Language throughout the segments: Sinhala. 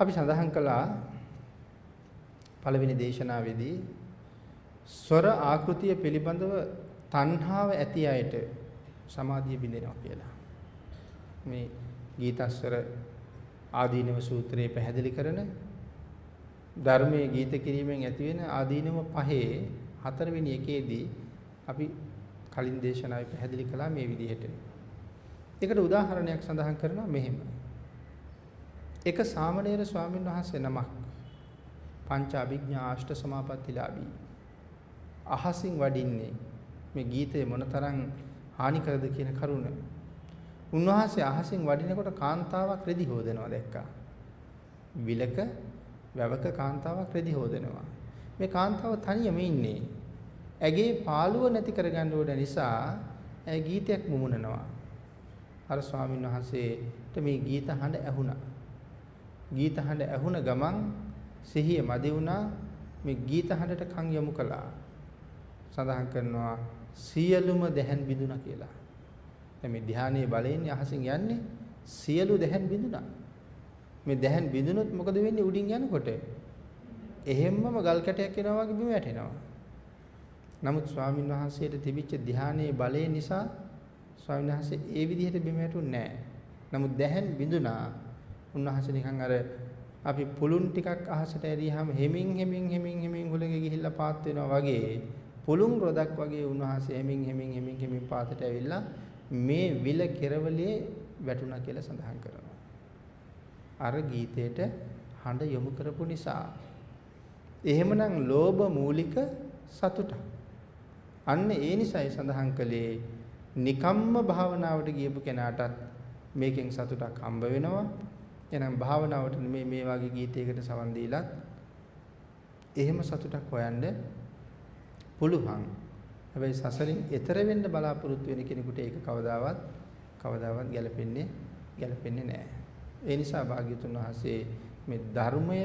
අපි සඳහන් කළා පළවෙනි දේශනාවේදී ස්වර ආකෘතිය පිළිබඳව තණ්හාව ඇති අයට සමාධිය බිඳෙනවා කියලා. මේ ගීතස්වර ආදීනව සූත්‍රයේ පැහැදිලි කරන ධර්මයේ ගීත කිරීමෙන් ඇති වෙන ආදීනව පහේ හතරවෙනි එකේදී අපි කලින් දේශනාවේ පැහැදිලි කළා මේ විදිහට. ඒකට උදාහරණයක් සඳහන් කරනවා මෙහෙම. එක සාමණේර ස්වාමීන් වහන්සේ නමක් පංච අභිඥා ආෂ්ට සමාපත්තිලාභී අහසින් වඩින්නේ මේ ගීතය මොනතරම් හානි කරද කියන කරුණ. උන්වහන්සේ අහසින් වඩිනකොට කාන්තාවක් රෙදි හොදනවා දැක්කා. විලක වැවක කාන්තාවක් රෙදි හොදනවා. මේ කාන්තාව තනියම ඉන්නේ. ඇගේ පාළුව නැති කරගන්න ඕන නිසා ඇය ගීතයක් මුමුණනවා. අර ස්වාමීන් වහන්සේට මේ ගීත හඬ ඇහුණා. ගීත හඬ ඇහුණ ගමන් සිහිය මදි වුණා මේ ගීත හඬට කන් යොමු කළා. සඳහන් කරනවා සියලුම දැහැන් බිඳුණා කියලා. දැන් මේ ධානයේ බලයෙන් අහසින් යන්නේ සියලු දැහැන් බිඳුණා. මේ දැහැන් බිඳුනොත් මොකද වෙන්නේ උඩින් යනකොට? එහෙම්මම ගල් කැටයක් එනවා වගේ බිම වැටෙනවා. නමුත් ස්වාමින් වහන්සේට තිබිච්ච ධානයේ බලය නිසා ස්වාමීන් වහන්සේ ඒ විදිහට බිම වැටුන්නේ නැහැ. නමුත් දැහැන් බිඳුනා. උන්වහන්සේ නිකන් අර අපි පුළුන් ටිකක් අහසට ඇරියාම හෙමින් හෙමින් හෙමින් හෙමින් හුලඟ ගිහිල්ලා පාත් වෙනවා වගේ පුළුන් රොදක් වගේ උන්වහන්සේ හෙමින් හෙමින් හෙමින් හෙමින් පාතට ඇවිල්ලා මේ විල කෙරවලේ වැටුණා කියලා සඳහන් කරනවා. අර ගීතයට හඬ යොමු කරපු නිසා. එහෙමනම් ලෝභ මූලික සතුට. අන්න ඒ නිසයි සඳහන් කළේ නිකම්ම භාවනාවට ගියපු කෙනාටත් මේකෙන් සතුටක් හම්බ වෙනවා. එහෙනම් භාවනාවට මේ මේ වගේ ගීතයකට සවන් දීලත් එහෙම සතුටක් හොයන්න පුළුවන්. හැබැයි සසරින් එතර වෙන්න බලාපොරොත්තු වෙන කෙනෙකුට ඒක කවදාවත් කවදාවත් ගැලපෙන්නේ ගැලපෙන්නේ නැහැ. ඒ නිසා භාග්‍යතුන් වහන්සේ මේ ධර්මය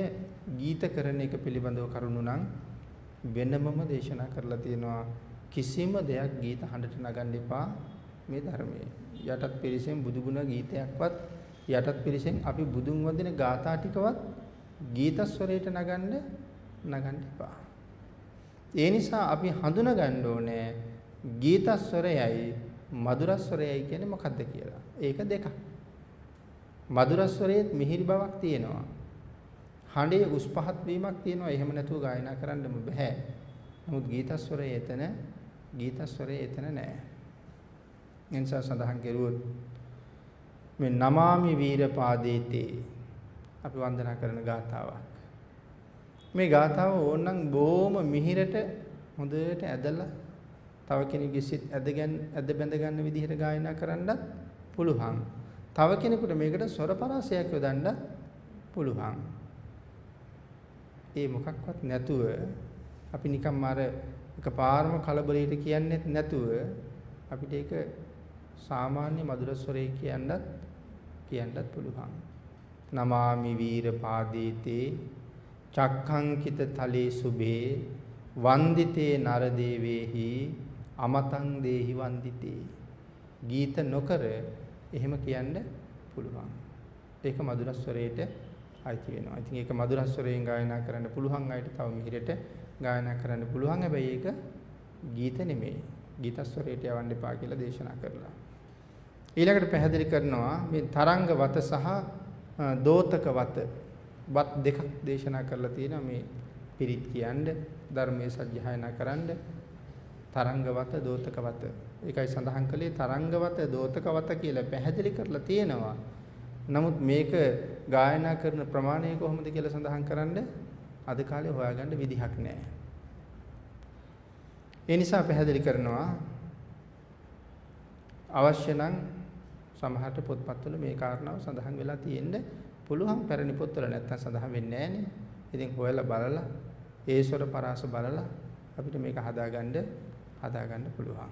ගීත කරන එක පිළිබඳව කරුණු නම් වෙනමම දේශනා කරලා තියෙනවා කිසිම දෙයක් ගීත හඬට නගන්න එපා මේ ධර්මයේ. යටත් පිරිසෙන් බුදුගුණ ගීතයක්වත් යටත් පිරිසෙන් අපි බුදුන් වදින ගාථා ටිකවත් ගීත ස්වරයට නගන්න නගන්න එපා. ඒ නිසා අපි හඳුනා ගන්න ඕනේ ගීත ස්වරයයි මధుර ස්වරයයි කියන්නේ මොකක්ද කියලා. ඒක දෙකක්. මధుර ස්වරයේ මිහිරි බවක් තියෙනවා. හඬේ උස් පහත් වීමක් තියෙනවා. එහෙම නැතුව ගායනා කරන්නම බෑ. නමුත් ගීත ස්වරයේ එතන ගීත ස්වරයේ එතන නෑ. එනිසා සඳහන් කෙරුවොත් මේ නමාමි වීර පාදේතේ අපි වන්දනා කරන ගාථාවක්. මේ ගාථාව ඕනනම් බොහොම මිහිරට හොඳට ඇදලා තව කෙනෙකුගේ සිත් ඇදගන්න ඇද බැඳ ගන්න විදිහට ගායනා කරන්නත් පුළුවන්. තව කෙනෙකුට මේකට ස්වර පරාසයක් යොදන්න පුළුවන්. ඒ මොකක්වත් නැතුව අපි නිකම්ම අර එකපාරම කලබලයට කියන්නේත් නැතුව අපිට ඒක සාමාන්‍ය මధుර ස්වරේ කියන්නත් කියන්නත් පුළුවන්. නමාමි වීර පාදීතේ චක්ඛංකිත තලේ සුභේ වන්දිතේ නර දේවේහි අමතං දේහි වන්දිතේ ගීත නොකර එහෙම කියන්න පුළුවන්. ඒක මధుර ස්වරයට අයිති වෙනවා. ඉතින් ඒක මధుර ස්වරයෙන් ගායනා කරන්න පුළුවන් අයට තව මිහිරට ගායනා කරන්න පුළුවන්. හැබැයි ඒක ගීත නෙමෙයි. ගීත ස්වරයට යවන්න එපා කියලා දේශනා කරලා. ඊළඟට පැහැදිලි කරනවා මේ තරංග වත සහ දෝතක වත වත් දෙකක් දේශනා කරලා තියෙනවා. මේ පිරිත් කියන්නේ ධර්මයේ සජ්ජායනා කරන්න. තරංගවත දෝතකවත ඒකයි සඳහන් කළේ තරංගවත දෝතකවත කියලා පැහැදිලි කරලා තියෙනවා. නමුත් මේක ගායනා කරන ප්‍රමාණය කොහොමද කියලා සඳහන් කරන්න අද කාලේ හොයාගන්න විදිහක් නැහැ. ඒ නිසා පැහැදිලි කරනවා අවශ්‍ය නම් සමහරට පොත්පත්වල මේ කාරණාව සඳහන් වෙලා තියෙන්න පුළුවන් පැරණි පොත්වල නැත්තම් සඳහන් වෙන්නේ නැහනේ. ඉතින් හොයලා බලලා ඒසොර පරාස බලලා අපිට මේක හදාගන්න හදාගන්න පුළුවන්.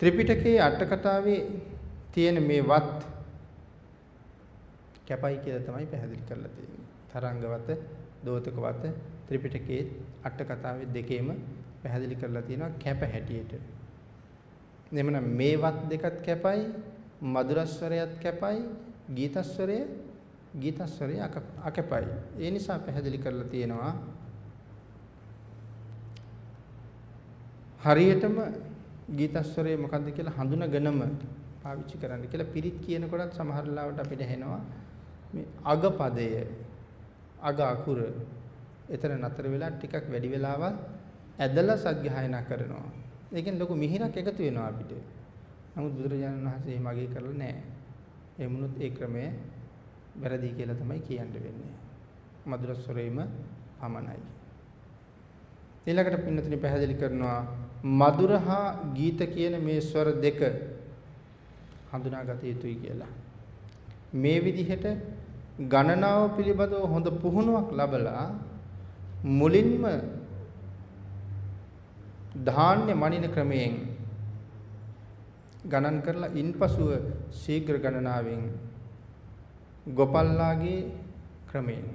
ත්‍රිපිටකයේ අට කතාවේ තියෙන මේ වත් කැපයි කියලා තමයි පැහැදිලි කරලා තියෙන්නේ. තරංගවත, දෝතකවත ත්‍රිපිටකයේ අට කතාවේ දෙකේම පැහැදිලි කරලා තියෙනවා කැප හැටියට. එhmenan මේවත් දෙකත් කැපයි, මధుරස්වරයත් කැපයි, ගීතස්වරය ගීතස්වරය අකපයි. ඒ නිසා පැහැදිලි කරලා තියෙනවා හරියටම ගීතස්වරය මොකද්ද කියලා හඳුනගෙනම පාවිච්චි කරන්න කියලා පිරිත් කියනකොටත් සමහර ලාවට අපිට ඇහෙනවා මේ අග පදය අග අකුර එතන නතර වෙලා ටිකක් වැඩි වෙලාවක් ඇදලා සත්‍යයනා කරනවා. ඒකෙන් ලොකු මිහිරක් එකතු වෙනවා අපිට. නමුත් බුදුරජාණන් වහන්සේ එහෙම අගය කරලා නැහැ. එමුණුත් ඒ ක්‍රමය වැරදි කියලා තමයි කියන්න වෙන්නේ. මధుර ස්වරේම පමණයි. ඊළඟට පින්නතුනි පැහැදිලි කරනවා මధుර හා ගීත කියන මේ ස්වර දෙක හඳුනාගත යුතුයි කියලා. මේ විදිහට ගණනාව පිළිබඳව හොඳ පුහුණුවක් ලබලා මුලින්ම ධාන්‍ය මනින ක්‍රමයෙන් ගණන් කරලා ඉන්පසුව ශීඝ්‍ර ගණනාවෙන් ගොපල්ලාගේ ක්‍රමයෙන්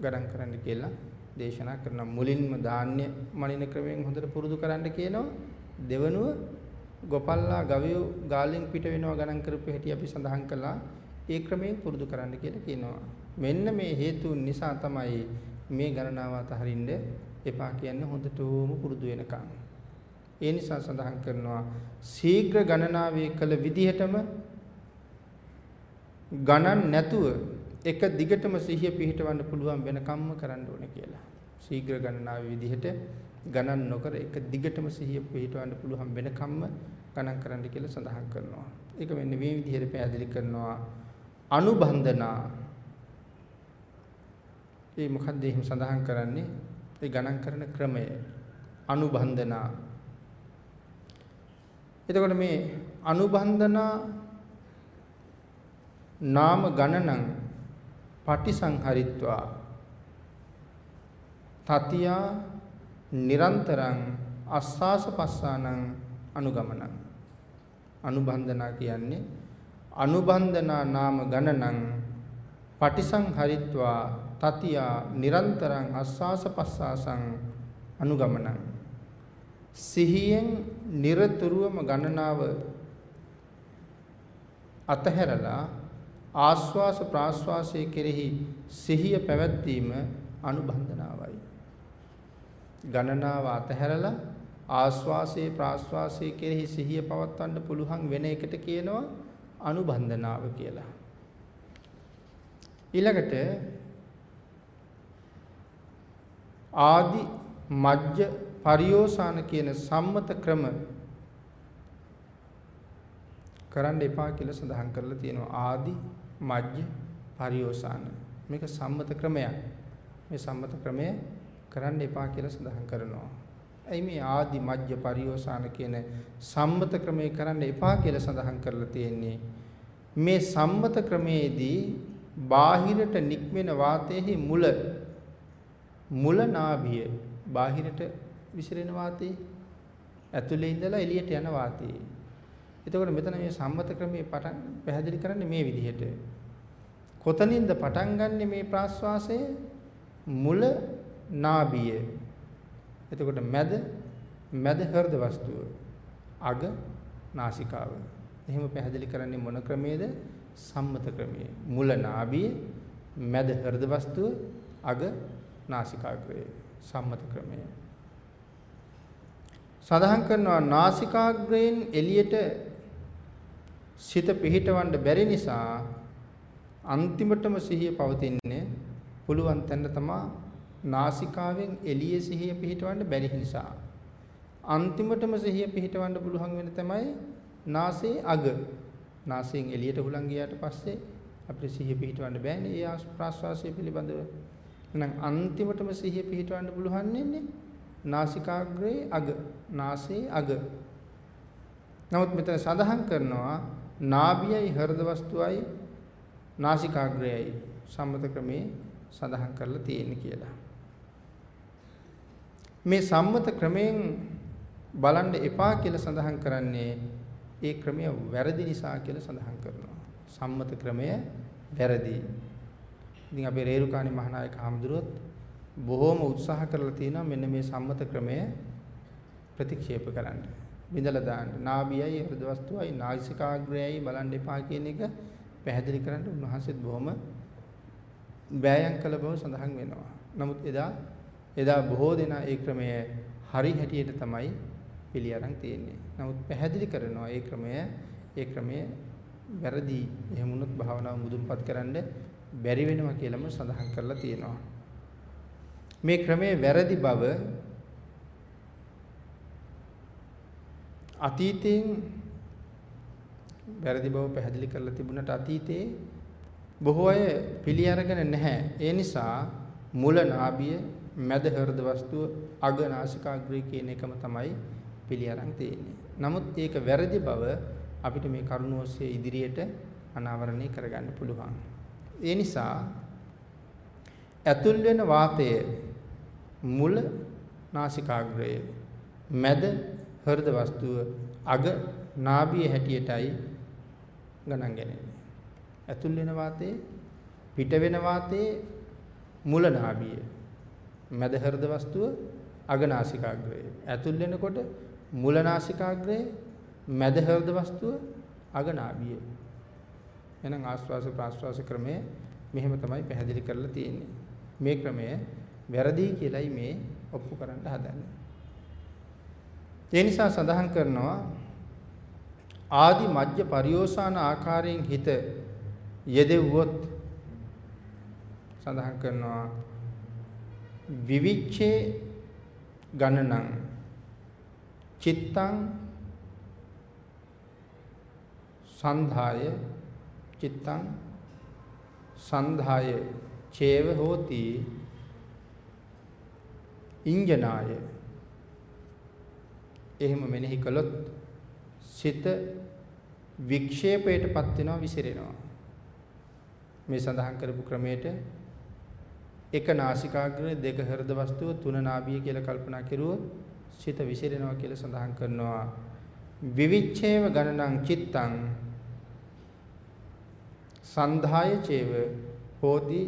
ගණන් කරන්න කියලා දේශනා කරන මුලින්ම ධාන්‍ය මනින ක්‍රමයෙන් හොඳට පුරුදු කරන්න කියනවා. දෙවනුව ගොපල්ලා ගවයෝ ගාලෙන් පිට වෙනවා ගණන් කරපු හැටි අපි සඳහන් කළා. ඒ ක්‍රමයෙන් පුරුදු කරන්න කියලා කියනවා. මෙන්න මේ හේතුන් නිසා තමයි මේ ගණනාව අතහරින්න එපා කියන්නේ හොඳටම පුරුදු වෙනකන්. ඒ නිසා සඳහන් කරනවා ශීඝ්‍ර ගණනාවේ කළ විදිහටම ගණන් නැතුව එක දිගටම සිහිය පිහිටවන්න පුළුවන් වෙනකම්ම කරන්න ඕනේ කියලා. ශීඝ්‍ර ගණනාවේ විදිහට ගණන් නොකර එක දිගටම සිහිය පිහිටවන්න පුළුවන් වෙනකම්ම ගණන් කරන්න කියලා සඳහන් කරනවා. ඒක මෙන්න මේ විදිහට පැහැදිලි කරනවා අනුබන්ධනා. ඒ මොකද්ද එහෙම සඳහන් කරන්නේ? ඒ ගණන් කරන ක්‍රමය අනුබන්ධනා එතකොට මේ අනුබන්ධනා නාම ගණනං පටිසංහරිත්වා. තතියා නිරන්තරං අස්සාස පස්සානං අනුගමනං. අනුබන්ධනා කියන්නේ අනුබන්ධනා නාම ගණනං පටිසංහරිත්වා තතියා නිරන්තරං අස්සාස පස්සාසං අනුගමනං. සිහියෙන් নিরතුරුවම ගණනාව අතහැරලා ආස්වාස ප්‍රාස්වාසයේ කෙරෙහි සිහිය පැවැත්වීම අනුබන්ධනාවයි. ගණනාව අතහැරලා ආස්වාසයේ ප්‍රාස්වාසයේ කෙරෙහි සිහිය පවත්වන්න පුළුවන් වෙන එකට කියනවා අනුබන්ධනාව කියලා. ඊළඟට ආදි මජ්ජ පරියෝසాన කියන සම්මත ක්‍රම කරන්න එපා කියලා සඳහන් කරලා තියෙනවා. ආදි මජ්ජ පරියෝසాన. මේක සම්මත ක්‍රමයක්. මේ සම්මත ක්‍රමය කරන්න එපා කියලා සඳහන් කරනවා. ඇයි මේ ආදි මජ්ජ පරියෝසాన කියන සම්මත ක්‍රමය කරන්න එපා කියලා සඳහන් කරලා තියෙන්නේ? මේ සම්මත ක්‍රමයේදී බාහිරට නික්මෙන වාතයේ මුල මුල නාභිය බාහිරට විසිරෙන වාතයේ ඇතුලේ ඉඳලා එළියට යන වාතයේ. එතකොට මෙතන මේ සම්මත ක්‍රමයේ පටන් පැහැදිලි කරන්නේ මේ විදිහට. කොතනින්ද පටන් ගන්නෙ මේ ප්‍රාශ්වාසය? මුල නාභිය. එතකොට මැද මැද හෘද වස්තුව. අග නාසිකාව. එහෙම පැහැදිලි කරන්නේ මොන ක්‍රමයේද? සම්මත ක්‍රමයේ. මුල නාභිය, මැද හෘද වස්තුව, අග නාසිකාග්‍රය. සම්මත ක්‍රමය. සඳහන් කරනවා නාසිකාග්‍රයෙන් එළියට සිත පිහිටවන්න බැරි නිසා අන්තිමටම සිහිය පවතින්නේ පුළුවන් තැන තමයි නාසිකාවෙන් එළියේ සිහිය පිහිටවන්න බැරි නිසා. අන්තිමටම සිහිය පිහිටවන්න පුළුවන් වෙන තමයි නාසයේ අග. නාසයෙන් එළියට හුලං ගියාට පස්සේ අපිට සිහිය පිහිටවන්න බෑනේ. ඒ ආස්වාසය පිළිබඳව. එහෙනම් අන්තිමටම සිහිය පිහිටවන්න පුළුවන් වෙන්නේ නාසිකාග්‍රයේ අග නාසයේ අග. නමුත් මෙතන සඳහන් කරනවා නාභියයි හෘද වස්තුවයි නාසිකාග්‍රයයි සම්මත ක්‍රමේ සඳහන් කරලා තියෙන්නේ කියලා. මේ සම්මත ක්‍රමයෙන් බලන්න එපා කියලා සඳහන් කරන්නේ ඒ ක්‍රමය වැරදි නිසා කියලා සඳහන් කරනවා. සම්මත ක්‍රමය වැරදි. ඉතින් අපේ රේරුකාණි මහානායක හඳුරුවොත් බොහෝම උත්සාහ කරලා තියෙනවා මෙන්න මේ සම්මත ක්‍රමය ප්‍රතික්ෂේප කරන්න. බිඳලා දාන්න. නාභියයි හෘද වස්තුවයි නාසිකාග්‍රයයි බලන්න එපා කියන එක පැහැදිලි කරන්න උන්වහන්සේත් බොහොම වෑයම් කළ බව සඳහන් වෙනවා. නමුත් එදා එදා බොහෝ දෙනා ඒ ක්‍රමය හරි හැටියට තමයි පිළි අරන් තියෙන්නේ. නමුත් පැහැදිලි කරනවා ඒ ක්‍රමය ඒ ක්‍රමය වැරදි එහෙම වුණොත් භාවනාව මුදුන්පත් කරන්න බැරි වෙනවා කියලාම සඳහන් කරලා තියෙනවා. මේ ක්‍රමයේ වැරදි බව අතීතයෙන් වැරදි බව පැහැදිලි කරලා තිබුණට අතීතයේ බොහෝ අය පිළි අරගෙන නැහැ. ඒ නිසා මුල නාභිය, මැද හෘද වස්තුව, අග නාසිකාග්‍රය කියන එකම තමයි පිළි අරන් තියෙන්නේ. නමුත් ඒක වැරදි බව අපිට මේ කරුණ ඔස්සේ ඉදිරියට අනාවරණය කරගන්න පුළුවන්. ඒ නිසා ඇතුල් වෙන වාතය මුල නාසිකාග්‍රය මැද හෘද වස්තුව අග නාභිය හැටියටයි ගණන් ගන්නේ. ඇතුල් වෙන වාතයේ පිට වෙන වාතයේ මුල නාභිය මැද හෘද වස්තුව අග නාසිකාග්‍රය. ඇතුල් වෙනකොට මුල නාසිකාග්‍රය මැද හෘද වස්තුව අග නාභිය. එහෙනම් ආස්වාස ප්‍රාස්වාස ක්‍රමය මෙහෙම තමයි පැහැදිලි කරලා තියෙන්නේ. මේ ක්‍රමය වැරදි කියලයි මේ ඔප්පු කරන්න හදන්නේ. ඒ නිසා සඳහන් කරනවා ආදි මජ්ජ පරියෝසాన ආකාරයෙන් හිත යෙදෙව්වොත් සඳහන් කරනවා විවිච්ඡේ ගණනං චිත්තං සන්ධාය චිත්තං සන්ධාය චේව හෝති ඉංජනාය එහෙම මෙනෙහි කළොත් සිත වික්ෂේපයටපත් වෙනවා විසිරෙනවා. මේ සඳහන් කරපු ක්‍රමයට එක නාසිකාග්‍රය දෙක හෘද වස්තුව තුන නාභිය කියලා කල්පනා කෙරුවොත් සිත විසිරෙනවා කියලා සඳහන් කරනවා. විවිච්ඡේව ගණනං චිත්තං සන්ධාය චේව හෝති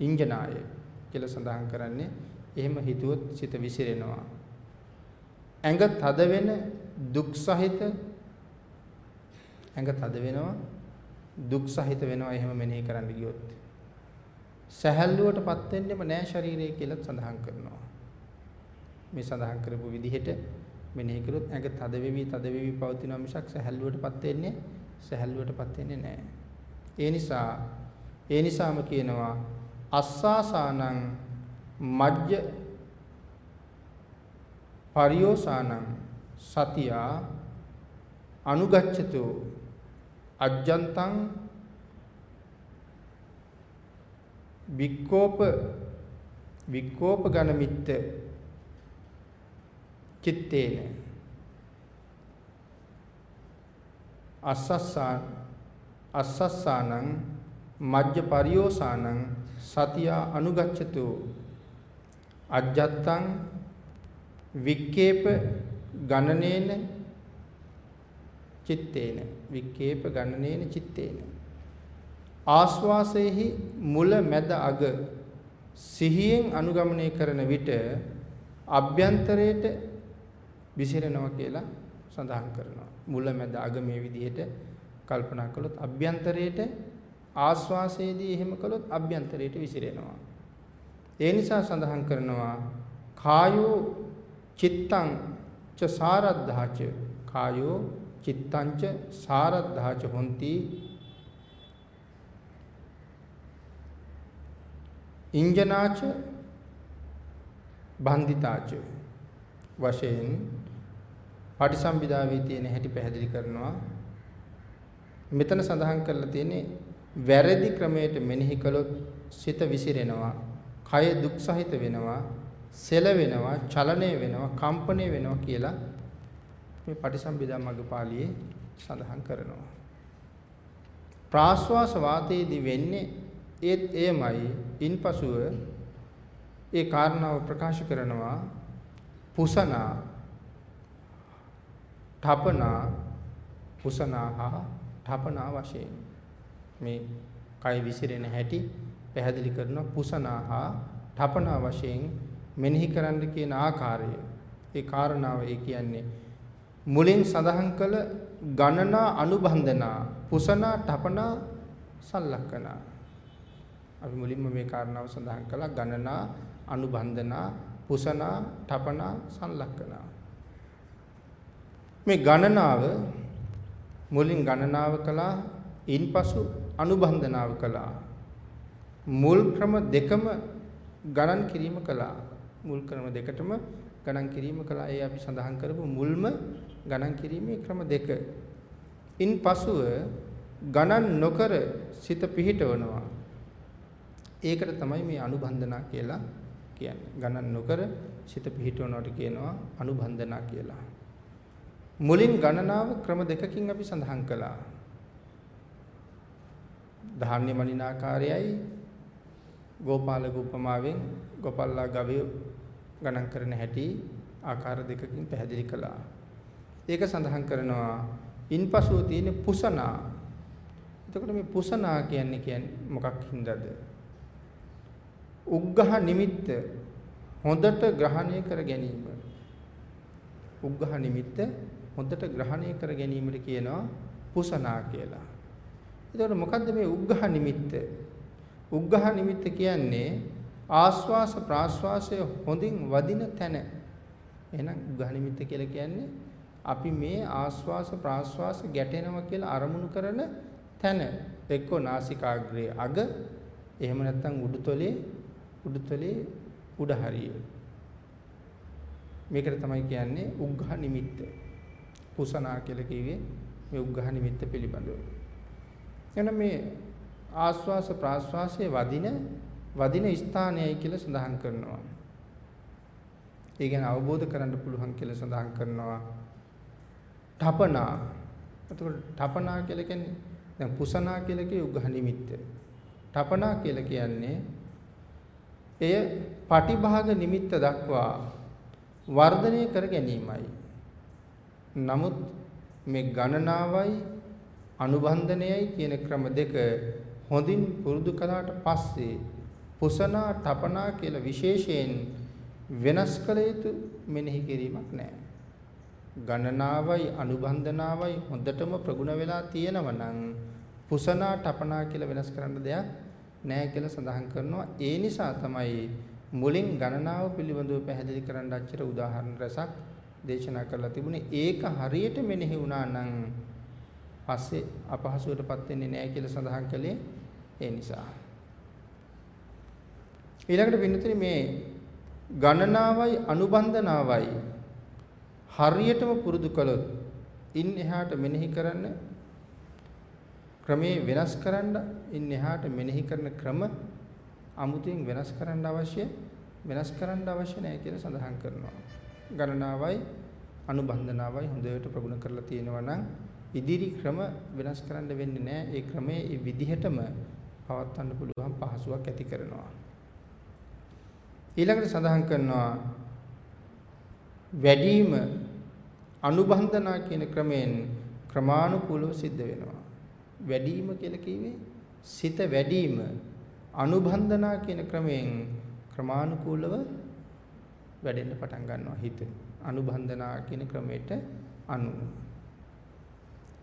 ඉංජනාය. කියලා සඳහන් කරන්නේ. එහෙම හිතුවොත් සිත විසිරෙනවා. ඇඟ තද වෙන දුක් සහිත ඇඟ තද වෙනවා. දුක් සහිත වෙනවා එහෙම මෙනෙහි කරන්න ගියොත්. සැහැල්ලුවටපත් වෙන්නෙම නෑ ශරීරය කියලා සඳහන් කරනවා. මේ සඳහන් කරපු විදිහට මෙනෙහි කළොත් ඇඟ තද වෙවි තද වෙවි පවතිනවා මිසක් සැහැල්ලුවටපත් වෙන්නේ සැහැල්ලුවටපත් වෙන්නේ නෑ. ඒ නිසා ඒ නිසාම කියනවා අස්සාසානං මජ්ජ පරියෝසානං සතියා අනුගච්ඡතු අජ්ජන්තං වික්කෝප වික්කෝප ගණමිත්ත චිත්තේන. අස්සස්සාන අස්සස්සානං මජ්ජ පරියෝසානං සතියා අනුගච්ඡතු. අජ්ජත්තං වික්කේප ගණනේන චිත්තේන. වික්කේප ගණනේන චිත්තේන. ආස්වාසයේහි මුල මැද අග සිහියෙන් අනුගමනය කරන විට අභ්‍යන්තරයට විසිරෙනවා කියලා සඳහන් කරනවා. මුල මැද අග මේ විදිහට කල්පනා කළොත් අභ්‍යන්තරයට ආස්වාසයේදී එහෙම කළොත් අභ්‍යන්තරයට විසිරෙනවා. ඒ නිසා සඳහන් කරනවා කායෝ චිත්තං ච සාරද්ධාච. කායෝ චිත්තං ච සාරද්ධාච හොಂತಿ. ඉංජනාච බන්දිතාච වශයෙන් පටිසම්භිදාවේ තියෙන හැටි පැහැදිලි කරනවා. මෙතන සඳහන් කරලා තියෙන්නේ වැරදි ක්‍රමයට මෙනෙහි කළොත් සිත විසිරෙනවා කය දුක් සහිත වෙනවා සෙල වෙනවා, චලනය වෙනවා, කම්පණය වෙනවා කියලා මේ පටිසම්භිදා මග්ගපාළියේ සඳහන් කරනවා. ප්‍රාශ්වාස වාතයේදී වෙන්නේ ඒත් එයමයි. ඉන්පසුව ඒ කාරණාව ප්‍රකාශ කරනවා පුසනා ඨපනා පුසනාහා ඨපනා වශයෙන් මේ කය විසිරෙන හැටි පැහැදිලි කරන පුසනාහා ඨපනා වශයෙන් මෙනෙහි කරන්න කියන ආකාරය ඒ කාරණාව ඒ කියන්නේ මුලින් සඳහන් කළ ගණනා අනුබන්ධනා පුසනා ඨපනා සල්ලක්කනා අපි මුලින්ම මේ කාරණාව සඳහන් කළා ගණනා, අනුබන්ධනා, පුසනා, තපනා, සංලක්කනා. මේ ගණනාව මුලින් ගණනාව කළා, ඉන්පසු අනුබන්ධනාව කළා. මුල් ක්‍රම දෙකම ගණන් කිරීම කළා. මුල් ක්‍රම දෙකටම ගණන් කිරීම කළා. ඒ අපි සඳහන් කරපු මුල්ම ගණන් කිරීමේ ක්‍රම දෙක. ඉන්පසුව ගණන් නොකර සිත පිහිටවනවා. ඒකට තමයි මේ අනුබන්ධනා කියලා කියන්නේ. ගණන් නොකර සිත පිහිටවනවට කියනවා අනුබන්ධනා කියලා. මුලින් ගණනාව ක්‍රම දෙකකින් අපි සඳහන් කළා. ධාන්‍ය මනිනාකාරයයි ගෝපාලක උපමාවෙන් ගෝපල්ලා ගවය ගණන් කරන හැටි ආකාර දෙකකින් පැහැදිලි කළා. ඒක සඳහන් කරනවා ඉන්පසුව තියෙන පුසනා. එතකොට මේ පුසනා කියන්නේ කියන්නේ මොකක් හින්දාද? උග්ඝහ නිමිත්ත හොඳට ග්‍රහණය කර ගැනීම. උග්ඝහ නිමිත්ත හොඳට ග්‍රහණය කර ගැනීමට කියනවා පුසනා කියලා. එතකොට මොකද්ද මේ උග්ඝහ නිමිත්ත? උග්ඝහ නිමිත්ත කියන්නේ ආස්වාස ප්‍රාස්වාසය හොඳින් වදින තැන. එහෙනම් උග්ඝහ නිමිත්ත කියලා කියන්නේ අපි මේ ආස්වාස ප්‍රාස්වාස ගැටෙනවා කියලා අරමුණු කරන තැන. එක්කෝ නාසිකාග්‍රයේ අග එහෙම නැත්නම් උඩුතොලේ උඩුතොලේ උඩ හරිය. මේකට තමයි කියන්නේ උග්ඝහ නිමිත්ත. පුසනා කියලා කිව්වේ මේ උග්ඝහ නිමිත්ත පිළිබඳව. එන මේ ආස්වාස ප්‍රාස්වාසයේ වදින වදින ස්ථානයයි කියලා සඳහන් කරනවා. ඒ කියන්නේ අවබෝධ කරගන්න පුළුවන් කියලා සඳහන් කරනවා. තපනා. එතකොට තපනා කියලා කියන්නේ දැන් පුසනා කියලා කිය උග්ඝහ නිමිත්ත. තපනා කියලා කියන්නේ එය පටිභාග නිමිත්ත දක්වා වර්ධනය කර ගැනීමයි. නමුත් මේ ගණනාවයි අනුබන්ධනයයි කියන ක්‍රම දෙක හොඳින් පුරුදු කළාට පස්සේ පුසනා තපනා කියලා විශේෂයෙන් වෙනස් කළ යුතු මෙනෙහි කිරීමක් නැහැ. ගණනාවයි අනුබන්ධනාවයි හොඳටම ප්‍රගුණ වෙලා තියෙනවා නම් පුසනා තපනා කියලා වෙනස් කරන්න දෙයක් නැහැ කියලා සඳහන් කරනවා. ඒ නිසා තමයි මුලින් ගණනාව පිළිබඳව පැහැදිලි කරන්න අච්චර උදාහරණ රසක් දේශනා කරලා තිබුණේ. ඒක හරියට මෙනෙහි වුණා නම් පස්සේ අපහසුවටපත් වෙන්නේ නැහැ කියලා සඳහන් කළේ ඒ නිසා. ඊළඟට පින්නතුනි මේ ගණනාවයි අනුබන්ධනාවයි හරියටම පුරුදු කළොත් ඉන් එහාට මෙනෙහි කරන්න ක්‍රමේ වෙනස් කරන්න ඉන් එහාට මෙනෙහි කරන ක්‍රම අමුතුවෙන් වෙනස් කරන්න අවශ්‍ය වෙනස් කරන්න අවශ්‍ය නැහැ කියලා සඳහන් කරනවා. ගණනාවයි අනුබන්ධනාවයි හොඳට ප්‍රගුණ කරලා තියෙනවා නම් ඉදිරි ක්‍රම වෙනස් කරන්න වෙන්නේ නැහැ. ඒ ක්‍රමයේ ඒ විදිහටම පවත්වන්න පුළුවන් පහසුවක් ඇති කරනවා. ඊළඟට සඳහන් කරනවා වැඩිම අනුබන්ධනා කියන ක්‍රමයෙන් ක්‍රමානුකූලව සිද්ධ වෙනවා. වැඩිම කියලා කිව්වේ සිත වැඩිම අනුබන්ධනා කියන ක්‍රමයෙන් ක්‍රමානුකූලව වැඩෙන්න පටන් ගන්නවා හිත. අනුබන්ධනා කියන ක්‍රමයට අනුව.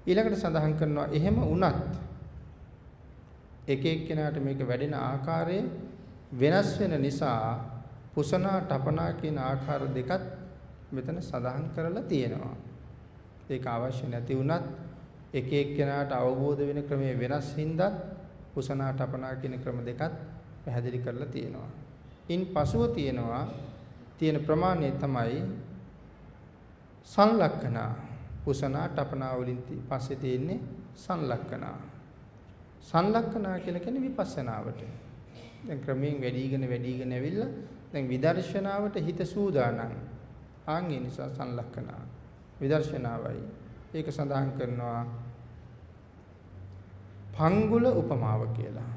ඊළඟට සඳහන් කරනවා එහෙම වුණත් එක එක්කෙනාට මේක වැඩෙන ආකාරය වෙනස් වෙන නිසා පුසනා තපනා කියන ආකාර දෙකත් මෙතන සඳහන් කරලා තියෙනවා. ඒක අවශ්‍ය නැති වුණත් එක එක්කෙනාට අවබෝධ වෙන ක්‍රමයේ වෙනස් හින්දා පුසනා තපනා කියන ක්‍රම දෙකත් පැහැදිලි කරලා තියෙනවා. ඉන් පසුව තියෙනවා තියෙන ප්‍රමාණය තමයි සංලක්ෂණා කුසනා තපනා වලින් පස්සේ තියෙන්නේ සංලක්කනා. සංලක්කනා කියලා කියන්නේ විපස්සනාවට. දැන් ක්‍රමයෙන් වැඩිගෙන වැඩිගෙන ඇවිල්ලා දැන් විදර්ශනාවට හිත සූදානම්. ආන් ඒ නිසා සංලක්කනා. විදර්ශනාවයි. ඒක සඳහන් කරනවා පංගුල උපමාව කියලා.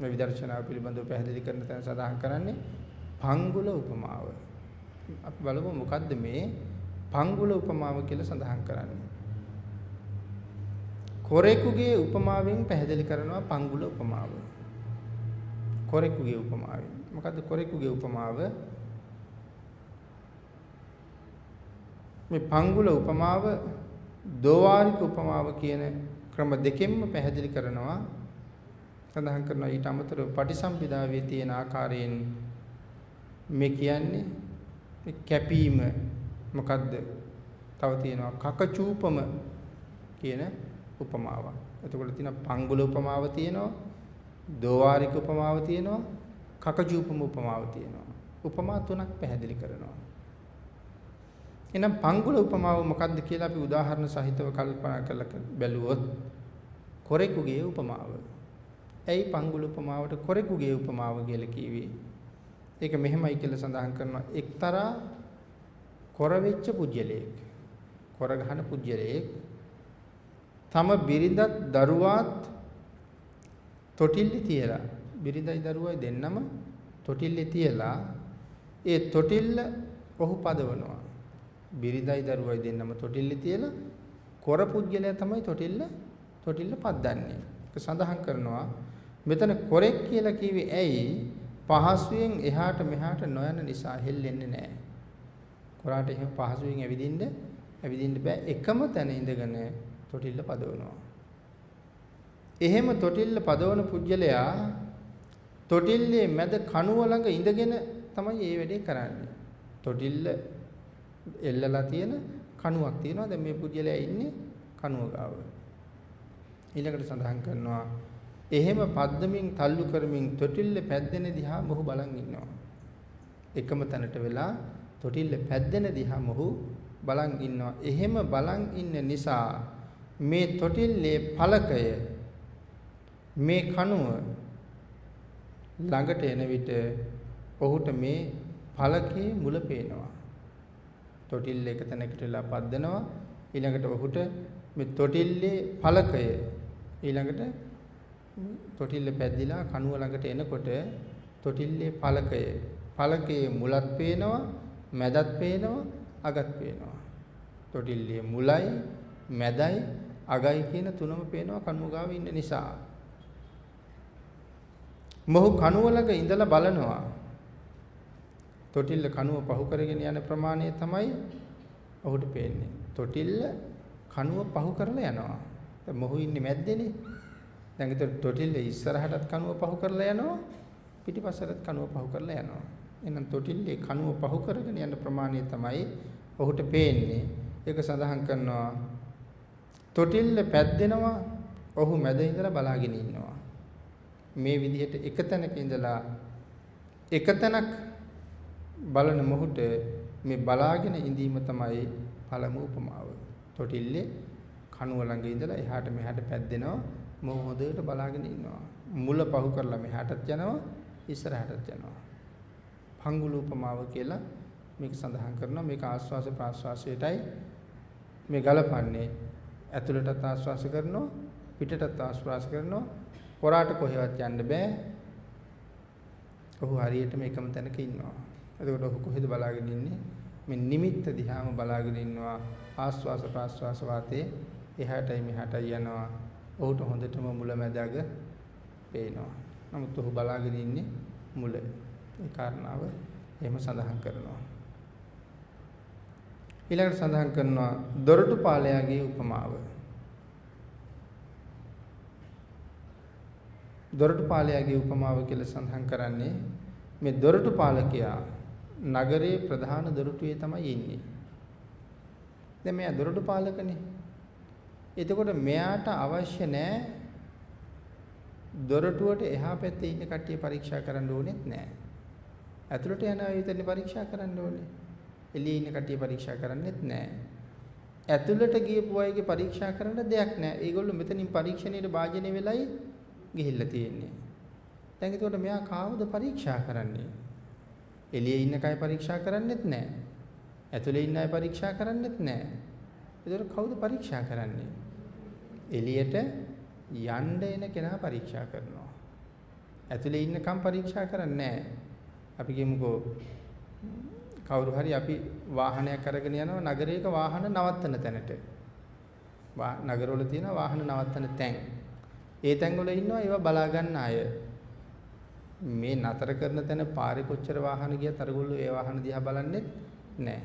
මේ විදර්ශනාව පිළිබඳව පැහැදිලි කරන තැන සඳහන් කරන්නේ පංගුල උපමාව. අපි බලමු මොකද්ද මේ පංගුල උපමාව කියලා සඳහන් කරන්නේ. කොරෙකුගේ උපමාවෙන් පැහැදිලි කරනවා පංගුල උපමාව. කොරෙකුගේ උපමාවෙන්. මොකද්ද කොරෙකුගේ උපමාව? මේ පංගුල උපමාව දෝවාරික උපමාව කියන ක්‍රම දෙකෙන්ම පැහැදිලි කරනවා සඳහන් කරනවා ඊට අමතරව පටිසම්භිදාවේ තියෙන ආකාරයෙන් මේ කියන්නේ මේ කැපීම මොකද්ද? තව තියෙනවා කකචූපම කියන උපමාවක්. එතකොට තියෙන පංගුල උපමාව තියෙනවා, දෝවාරික උපමාව තියෙනවා, කකචූපම උපමාව තියෙනවා. උපමා තුනක් පැහැදිලි කරනවා. එහෙනම් පංගුල උපමාව මොකක්ද කියලා අපි උදාහරණ සහිතව කල්පනා කරලා බැලුවොත් කොරෙකුගේ උපමාව. ඇයි පංගුල උපමාවට කොරෙකුගේ උපමාව කියලා කිව්වේ? ඒක මෙහෙමයි කියලා සඳහන් කරනවා එක්තරා කොර වෙච්ච පුජ්‍යලයක්. කොර ගහන පුජ්‍යලයක් තම බිරිඳත් දරුවාත් තොටිල්ලේ තියලා බිරිඳයි දරුවයි දෙන්නම තොටිල්ලේ තියලා ඒ තොටිල්ල ඔහු පදවනවා. බිරිඳයි දරුවයි දෙන්නම තොටිල්ලේ තියලා කොර පුජ්‍යලයා තමයි තොටිල්ල තොටිල්ල පද්දන්නේ. ඒක සඳහන් කරනවා මෙතන කොරෙක් කියලා කිව්වේ ඇයි? පහසුවෙන් එහාට මෙහාට නොයන නිසා හෙල්ලෙන්නේ නැහැ. කොරාට එහෙම පහසුවෙන් ඇවිදින්න ඇවිදින්න බෑ එකම තැන ඉඳගෙන තොටිල්ල පදවනවා. එහෙම තොටිල්ල පදවන පුජ්‍යලයා තොටිල්ලේ මැද කණුව ළඟ ඉඳගෙන තමයි මේ වැඩේ කරන්නේ. තොටිල්ල එල්ලලා තියෙන කණුවක් තියෙනවා. දැන් මේ පුජ්‍යලයා ඉන්නේ කණුව ගාව. ඊළඟට සඳහන් කරනවා එහෙම පද්දමින් තල්ලු කරමින් තොටිල්ල පැද්දෙන දිහා මොහු බලන් ඉන්නවා. එකම තැනට වෙලා තොටිල්ල පැද්දෙන දිහා මොහු බලන් ඉන්නවා. එහෙම බලන් ඉන්න නිසා මේ තොටිල්ලේ පලකය මේ කණුව ළඟට එන විට ඔහුට මේ පලකේ මුල පේනවා. තොටිල්ල එක තැනකට වෙලා පද්දනවා. ඊළඟට ඔහුට මේ තොටිල්ලේ පලකය ඊළඟට තොටිල්ල පැද්දිලා කණුව ළඟට එනකොට තොටිල්ලේ පලකය පලකයේ මුලත් පේනවා මැදත් පේනවා අගත් පේනවා. තොටිල්ලේ මුලයි මැදයි අගයි කියන තුනම පේනවා කණුව ගාව ඉන්න නිසා. මොහු කණුව ළඟ ඉඳලා බලනවා. තොටිල්ල කණුව පහු කරගෙන යන ප්‍රමාණය තමයි ඔහුට පේන්නේ. තොටිල්ල කණුව පහු කරලා යනවා. දැන් මොහු ඉන්නේ මැද්දේනේ. දැන් ඒතර තොටිල්ල ඉස්සරහටත් කනුව පහු කරලා යනවා පිටිපස්සටත් කනුව පහු කරලා යනවා. එහෙනම් තොටිල්ලේ කනුව පහු කරගෙන යන ප්‍රමාණය තමයි ඔහුට පේන්නේ ඒක සඳහන් කරනවා තොටිල්ල පැද්දෙනවා ඔහු මැද ඉඳලා බලාගෙන ඉන්නවා මේ විදිහට එක තැනක ඉඳලා එක තැනක් බලන මොහුට මේ බලාගෙන ඉඳීම තමයි පළමු උපමාව. තොටිල්ලේ කනුව ළඟ ඉඳලා එහාට මෙහාට පැද්දෙනවා මම හොඳට බලාගෙන ඉන්නවා. මුල පහු කරලා මෙහාටත් යනවා ඉස්සරහටත් යනවා. පංගුල උපමාව කියලා මේක සඳහන් කරනවා. මේක ආස්වාස ප්‍රාස්වාසයටයි මේ ගලපන්නේ. ඇතුළටත් ආස්වාස කරනවා පිටටත් ආස්වාස කරනවා. කොරාට කොහෙවත් යන්න බෑ. ඔහු හරියටම එකම තැනක ඉන්නවා. එතකොට ඔහු කොහෙද බලාගෙන ඉන්නේ? මේ නිමිත්ත දිහාම බලාගෙන ඉන්නවා. ආස්වාස ප්‍රාස්වාස වාතේ එහාටයි මෙහාටයි යනවා. ඔහුට හොඳටම මුලැමැදග පේනවා. නමුත් ඔහු බලාගෙන ඉන්නේ මුල. ඒ කාරණාව එහෙම සඳහන් කරනවා. ඊළඟට සඳහන් කරනවා දොරටු පාලයාගේ උපමාව. දොරටු පාලයාගේ උපමාව කියලා සඳහන් කරන්නේ මේ දොරටු පාලකයා නගරේ ප්‍රධාන දොරටුවේ තමයි ඉන්නේ. දැන් මෙයා දොරටු පාලකනේ. එතකොට මෙයාට අවශ්‍ය නැහැ දොරටුවට එහා පැත්තේ ඉන්න කට්ටිය පරීක්ෂා කරන්න ඕනෙත් නැහැ. ඇතුළට යන අය විතරනේ පරීක්ෂා කරන්න ඕනේ. එළියේ ඉන්න කට්ටිය පරීක්ෂා කරන්නෙත් නැහැ. ඇතුළට ගියපු අයගේ පරීක්ෂා කරන්න දෙයක් නැහැ. ඒගොල්ලෝ මෙතනින් පරීක්ෂණයට භාජනය වෙලයි ගිහිල්ලා තියෙන්නේ. දැන් එතකොට මෙයා කාවද පරීක්ෂා කරන්නේ? එළියේ ඉන්න කය පරීක්ෂා කරන්නෙත් නැහැ. ඇතුළේ ඉන්න අය පරීක්ෂා කරන්නෙත් නැහැ. එතකොට කවුද පරීක්ෂා කරන්නේ? එළියට යන්න එන කෙනා පරීක්ෂා කරනවා. ඇතුලේ ඉන්නකම් පරීක්ෂා කරන්නේ අපි කියමුකෝ කවුරු හරි අපි වාහනයක් අරගෙන යනවා නගරයක වාහන නවත්තන තැනට. නගරවල තියෙන වාහන නවත්තන තැන්. ඒ තැන්වල ඉන්නවා ඒවා බලා ගන්න අය. මේ නතර කරන තැන පාරේ කොච්චර වාහන ගියත් අරගොල්ලෝ ඒ වාහන දිහා බලන්නේ නැහැ.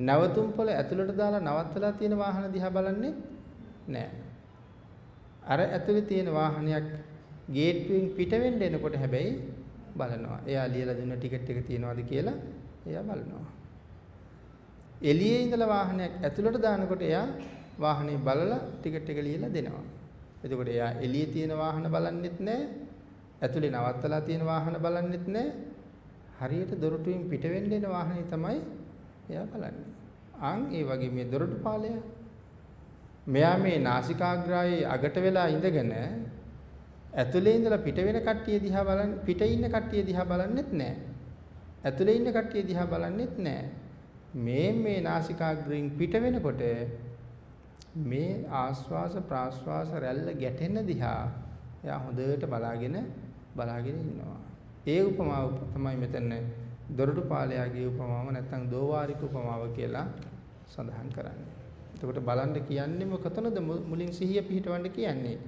නැවතුම් පොළ ඇතුළට දාලා නවත්තලා තියෙන වාහන දිහා බලන්නේ නැහැ. අර ඇතුලේ තියෙන වාහනයක් ගේට්ටුවෙන් පිට වෙන්න එනකොට හැබැයි බලනවා. එයා ලියලා දුන්න ටිකට් එක තියනවාද කියලා එයා බලනවා. එළියේ ඉඳලා වාහනයක් ඇතුළට දානකොට එයා වාහනේ බලලා ටිකට් එක ලියලා දෙනවා. එතකොට එයා එළියේ තියෙන වාහන බලන්නෙත් නැහැ. ඇතුලේ නවත්තලා තියෙන වාහන බලන්නෙත් නැහැ. හරියට දොරටුවෙන් පිට වෙන්න එන වාහනේ තමයි එයා බලන්නේ. අන් ඒ වගේ මේ දොරටු පාලය මෙයා මේ නාසිකාග්‍රායේ අගට වෙලා ඉඳගෙන ඇතුලේ ඉඳලා පිට වෙන කට්ටිය දිහා බලන් පිට ඉන්න කට්ටිය දිහා බලන්නෙත් නැහැ. ඇතුලේ ඉන්න කට්ටිය දිහා බලන්නෙත් නැහැ. මේ මේ නාසිකාග්‍රයෙන් පිට වෙනකොට මේ ආස්වාස ප්‍රාස්වාස රැල්ල ගැටෙන දිහා එයා හොඳට බලාගෙන බලාගෙන ඉන්නවා. ඒ උපමාව තමයි මෙතන දොරටු පාලයාගේ උපමාව නැත්නම් දෝවාරික උපමාව කියලා සඳහන් කරන්නේ. එතකොට බලන්න කියන්නේ මොකතනද මුලින් සිහිය පිහිටවන්න කියන්නේ?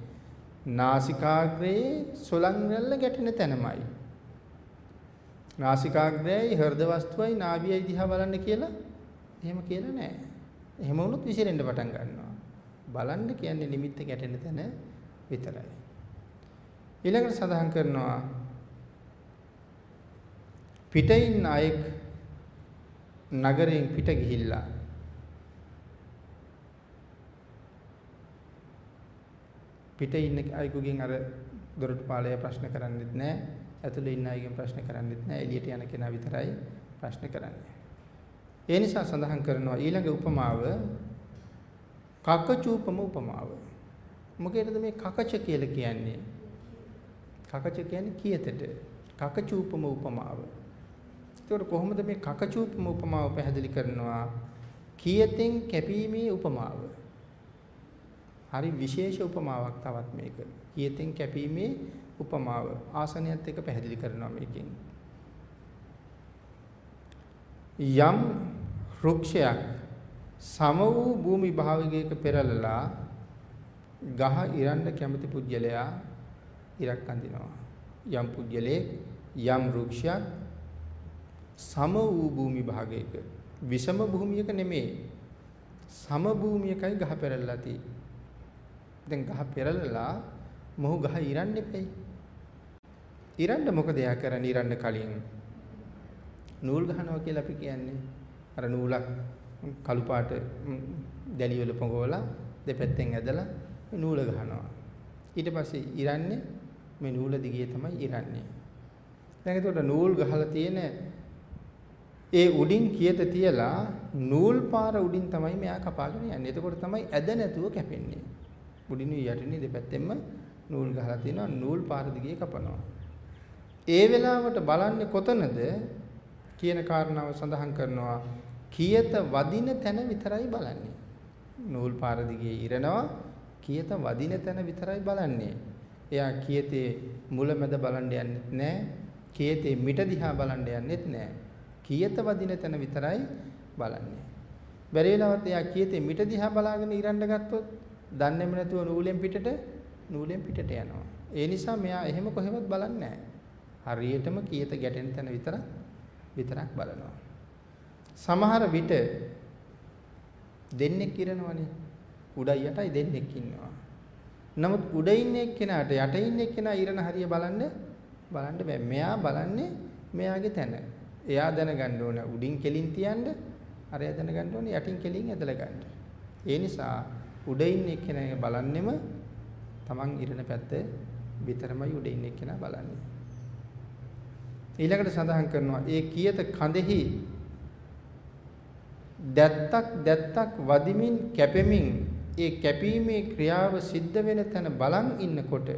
නාසිකාග්‍රයේ සොලන් රැල්ල ගැටෙන තැනමයි. නාසිකාග්‍රයයි හෘද වස්තුවයි නාභියයි දිහා බලන්න කියලා එහෙම කියලා නෑ. එහෙම වුණොත් විසිරෙන්න පටන් ගන්නවා. බලන්න කියන්නේ නිමිත්ත ගැටෙන තැන විතරයි. ඊළඟට සඳහන් කරනවා පිටින් අයෙක් නගරයෙන් පිට ගිහිල්ලා පිටේ ඉන්න අයෙකුගෙන් අර දොරටු පාලය ප්‍රශ්න කරන්නෙත් නැහැ. ඇතුලේ ඉන්න අයගෙන් ප්‍රශ්න කරන්නෙත් නැහැ. එළියට යන කෙනා විතරයි ප්‍රශ්න කරන්නේ. ඒ නිසා සඳහන් කරනවා ඊළඟ උපමාව කකචූපම උපමාව. මොකේද මේ කකච කියලා කියන්නේ? කකච කියන්නේ කියතට. කකචූපම උපමාව. ඒකට කොහොමද මේ කකචූපම උපමාව පැහැදිලි කරනවා? කියතෙන් කැපීමේ උපමාව. හරි විශේෂ උපමාවක් තවත් මේක. කියතෙන් කැපීමේ උපමාව ආසනයත් එක්ක පැහැදිලි කරනවා මේකෙන්. යම් වෘක්ෂයක් සම වූ භූමි භාවිකයක පෙරලලා ගහ ඉරන්න කැමති පුජ්‍යලයා ඉරක් අඳිනවා. යම් පුජ්‍යලේ යම් වෘක්ෂයක් සම වූ භූමි භාගයක විෂම භූමියක නෙමෙයි සම භූමියකයි ගහ පෙරලලා තියෙන්නේ. දැන් ගහ පෙරලලා මොහු ගහ ඉරන්න එපෙයි. ඉරන්න මොකද එයා කරන්නේ ඉරන්න කලින්? නූල් ගහනවා කියලා අපි කියන්නේ. අර නූලක් කළු පාට දැලි වල පොඟවලා දෙපැත්තෙන් ඇදලා මේ නූල ගහනවා. ඊට පස්සේ ඉරන්නේ මේ නූල දිගේ තමයි ඉරන්නේ. දැන් එතකොට නූල් ගහලා තියෙන ඒ උඩින් කියත තියලා නූල් පාර උඩින් තමයි මෙයා කපාගෙන යන්නේ. එතකොට තමයි ඇද නැතුව කැපෙන්නේ. උඩිනුයි යටිනුයි දෙපැත්තෙන්ම නූල් ගහලා තිනවා නූල් පාර දිගේ කපනවා. ඒ වෙලාවට බලන්නේ කොතනද කියන කාරණාව සඳහන් කරනවා කියත වදින තැන විතරයි බලන්නේ. නූල් පාර දිගේ ඉරනවා කියත වදින තැන විතරයි බලන්නේ. එයා කියතේ මුලමැද බලන්න යන්නෙත් නැහැ. කියතේ මිට දිහා බලන්න යන්නෙත් නැහැ. කියත වදින තැන විතරයි බලන්නේ. බැරි වෙලාවත් එයා කියතේ මිට දිහා බලාගෙන ඉරන්න ගත්තොත් දන්නේම නැතුව නූලෙන් පිටට නූලෙන් පිටට යනවා. ඒ නිසා මෙයා එහෙම කොහෙවත් බලන්නේ හරියටම කීයත ගැටෙන තැන විතර විතරක් බලනවා. සමහර විට දෙන්නෙක් ඉරනවනේ. උඩයි යටයි දෙන්නෙක් ඉන්නවා. නමුත් උඩ ඉන්න එක්කෙනාට යට ඉන්න එක්කෙනා ඉරන හරිය බලන්න බලන්න බෑ. මෙයා බලන්නේ මෙයාගේ තැන. එයා දැනගන්න ඕන උඩින් කෙලින් තියන්න අරයා දැනගන්න ඕනේ යටින් කෙලින් ඇදලා ගන්න. ඒ නිසා උඩ ඉන්න එක්කෙනා බලන්නෙම Taman ඉරණ පැත්ත විතරමයි උඩ ඉන්න එක්කෙනා බලන්නේ. ඊළඟට සඳහන් කරනවා ඒ කියත කඳෙහි දැත්තක් දැත්තක් වදිමින් කැපෙමින් ඒ කැපීමේ ක්‍රියාව සිද්ධ වෙන තැන බලන් ඉන්නකොට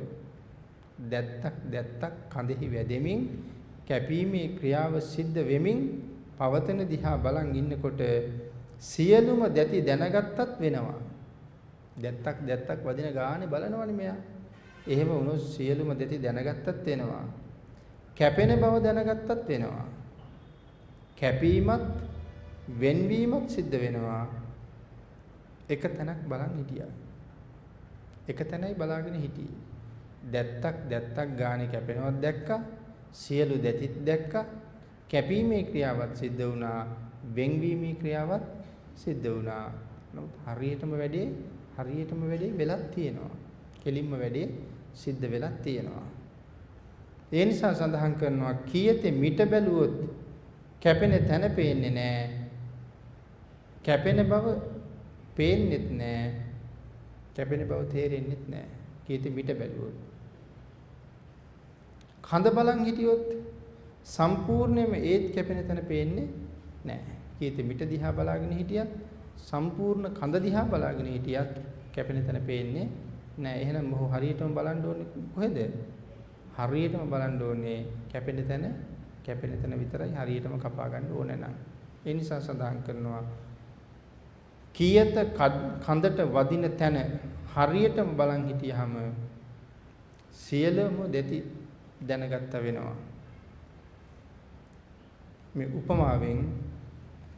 දැත්තක් දැත්තක් කඳෙහි වැදෙමින් කැපීමේ ක්‍රියාව සිද්ධ වෙමින් පවතන දිහා බලන් ඉන්නකොට සියලුම දැති දැනගත්තත් වෙනවා දැත්තක් දැත්තක් වදින ගානේ බලනවනේ මෙයා. එහෙම වුණොත් සියලුම දෙති දැනගත්තත් වෙනවා. කැපෙන බව දැනගත්තත් වෙනවා. කැපීමත් වෙන්වීමත් සිද්ධ වෙනවා. එක තැනක් බලන් හිටියා. එක තැනයි බලාගෙන හිටියේ. දැත්තක් දැත්තක් ගානේ කැපෙනවත් දැක්කා. සියලු දැතිත් දැක්කා. කැපීමේ ක්‍රියාවත් සිද්ධ වුණා. වෙන්වීමේ ක්‍රියාවත් සිද්ධ වුණා. නමුත් හරියටම වැඩේ හරියටම වැඩේ වෙලක් තියෙනවා. කෙලින්ම වැඩේ සිද්ධ වෙලක් තියෙනවා. ඒ නිසා සඳහන් කරනවා කීයතේ මිට බැලුවොත් කැපෙන තැන පේන්නේ නැහැ. කැපෙන බව පේන්නෙත් නැහැ. කැපෙන බව තේරෙන්නෙත් නැහැ. කීයතේ මිට බැලුවොත්. කඳ බලන් හිටියොත් සම්පූර්ණයෙන්ම ඒත් කැපෙන තැන පේන්නේ නැහැ. කීයතේ මිට දිහා බලාගෙන හිටියත් සම්පූර්ණ කඳ දිහා බලාගෙන හිටියත් කැපෙන තැන පේන්නේ නැහැ. එහෙනම් මොහො හරියටම බලන්න ඕනේ කොහෙද? හරියටම බලන්න ඕනේ කැපෙන තැන කැපෙන තැන විතරයි හරියටම කපා ගන්න ඕනේ නම්. ඒ නිසා සඳහන් කරනවා කීයත කඳට වදින තැන හරියටම බලන් හිටියාම සියලුම දෙති දැනගත්ත වෙනවා. මේ උපමාවෙන්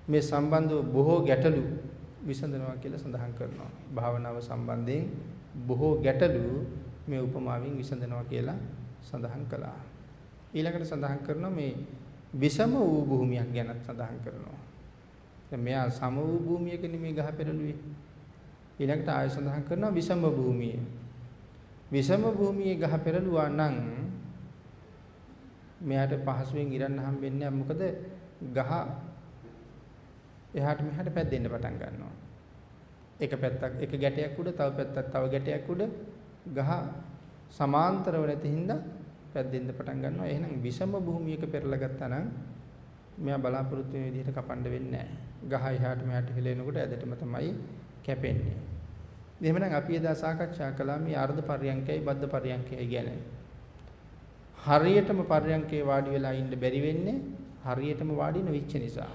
මේ සම්බන්ධව බොහෝ ගැටලු විසඳනවා කියලා සඳහන් කරනවා. භාවනාව සම්බන්ධයෙන් බොහෝ ගැටලු මේ උපමාවෙන් විසඳනවා කියලා සඳහන් කළා. ඊළඟට සඳහන් කරනවා මේ විෂම වූ භූමියක් ගැනත් සඳහන් කරනවා. දැන් මෙයා සම වූ භූමියක නෙමෙයි ගහ පෙරළුවේ. ඊළඟට ආය සඳහන් කරනවා විෂම භූමිය. විෂම භූමියේ ගහ පෙරළුවා නම් මෙයාට පහසුවෙන් ඉරන්න හම්බෙන්නේ නැහැ. මොකද ගහ එහාට මෙහාට පැද්දෙන්න පටන් ගන්නවා. එක පැත්තක් එක ගැටයක් උඩ තව පැත්තක් තව ගැටයක් උඩ ගහ සමාන්තරව නැති හින්දා පැද්දෙන්න පටන් ගන්නවා. එහෙනම් විෂම භූමියක පෙරලා ගත්තා නම් මෙයා බලාපොරොත්තු වෙන විදිහට කපන්න වෙන්නේ නැහැ. ගහ එහාට මෙහාට හෙලෙනකොට ඇදටම තමයි කැපෙන්නේ. එහෙමනම් අපි එදා සාකච්ඡා කළා මේ අර්ධ පර්යංකයයි බද්ධ පර්යංකයයි ගැන. හරියටම පර්යංකේ වාඩි වෙලා ඉන්න බැරි වෙන්නේ හරියටම වාඩි නොවිච්ච නිසා.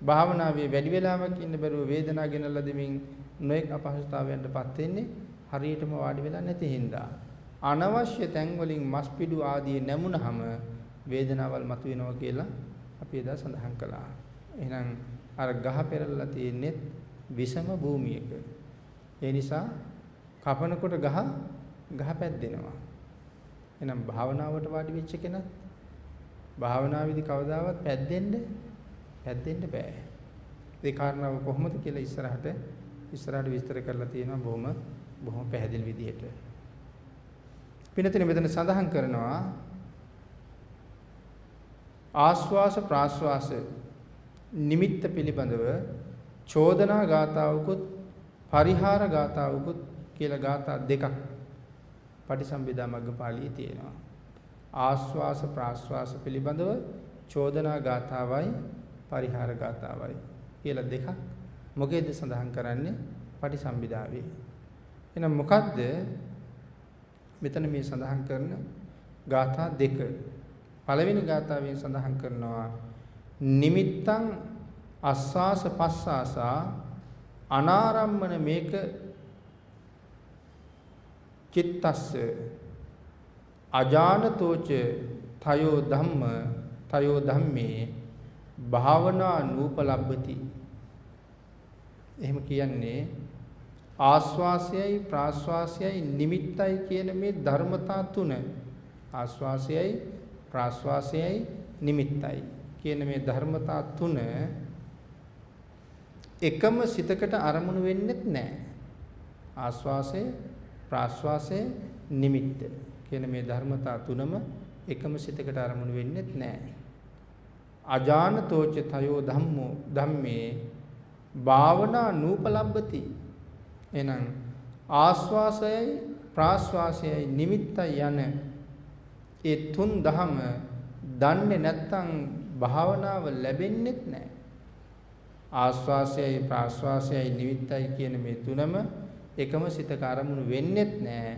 භාවනාවේ වැඩි වෙලාවක් ඉන්න බැරුව වේදනාව ගෙනල්ලා දෙමින් නොඑක් අපහසුතාවයන්ටපත් වෙන්නේ හරියටම වාඩි වෙලා නැති හින්දා. අනවශ්‍ය තැන් වලින් මස් පිඩු ආදී නැමුණහම වේදනාවල් මතුවෙනවා කියලා අපි එදා සඳහන් කළා. එහෙනම් අර ගහ පෙරලලා තියෙන්නේ විෂම භූමියක. ඒ නිසා කපනකොට ගහ ගහ පැද්දෙනවා. එහෙනම් භාවනාවට වාඩි වෙච්ච කෙනත් භාවනාවේදී කවදාවත් පැද්දෙන්නේ පැද්දෙන්න බෑ. ඒ කාරණාව කොහොමද කියලා ඉස්සරහට ඉස්සරහට විස්තර කරලා තියෙනවා බොහොම බොහොම පැහැදිලි විදිහට. පිනතින මෙතන සඳහන් කරනවා ආස්වාස ප්‍රාස්වාස නිමිත්ත පිළිබඳව චෝදනා ගාතාවකුත් පරිහාර ගාතාවකුත් කියලා ගාථා දෙකක් පටිසම්භිදා මග්ගපාළියේ තියෙනවා. ආස්වාස ප්‍රාස්වාස පිළිබඳව චෝදනා ගාතාවයි පරිහාර ගාතාවයි කියලා දෙකක් මොකේද සඳහන් කරන්නේ? පටිසම්භිදාවේ. එහෙනම් මොකද්ද මෙතන මේ සඳහන් කරන ගාථා දෙක? පළවෙනි ගාථාවෙන් සඳහන් කරනවා නිමිත්තං අස්වාස පස්සාසා අනාරම්මන මේක චිත්තස්ස අජානතෝච තයෝ ධම්ම තයෝ ධම්මේ භාවනා නූපලබ්බති. එහෙම කියන්නේ ආස්වාසයයි ප්‍රාස්වාසයයි නිමිත්තයි කියන මේ ධර්මතා තුන ආස්වාසයයි ප්‍රාස්වාසයයි නිමිත්තයි කියන මේ ධර්මතා තුන එකම සිතකට අරමුණු වෙන්නේත් නැහැ. ආස්වාසය ප්‍රාස්වාසය නිමිත්ත කියන මේ ධර්මතා තුනම එකම සිතකට අරමුණු වෙන්නේත් නැහැ. අජානතෝච තයෝ ධම්මෝ ධම්මේ භාවනා නූපලබ්බති. එහෙනම් ආස්වාසයයි ප්‍රාස්වාසයයි නිමිත්තයි යන ඒ තුන් දහම දන්නේ නැත්නම් භාවනාව ලැබෙන්නේත් නැහැ ආස්වාසයයි ප්‍රාස්වාසයයි නිමිත්තයි කියන මේ තුනම එකම සිතක අරමුණු වෙන්නේත් නැහැ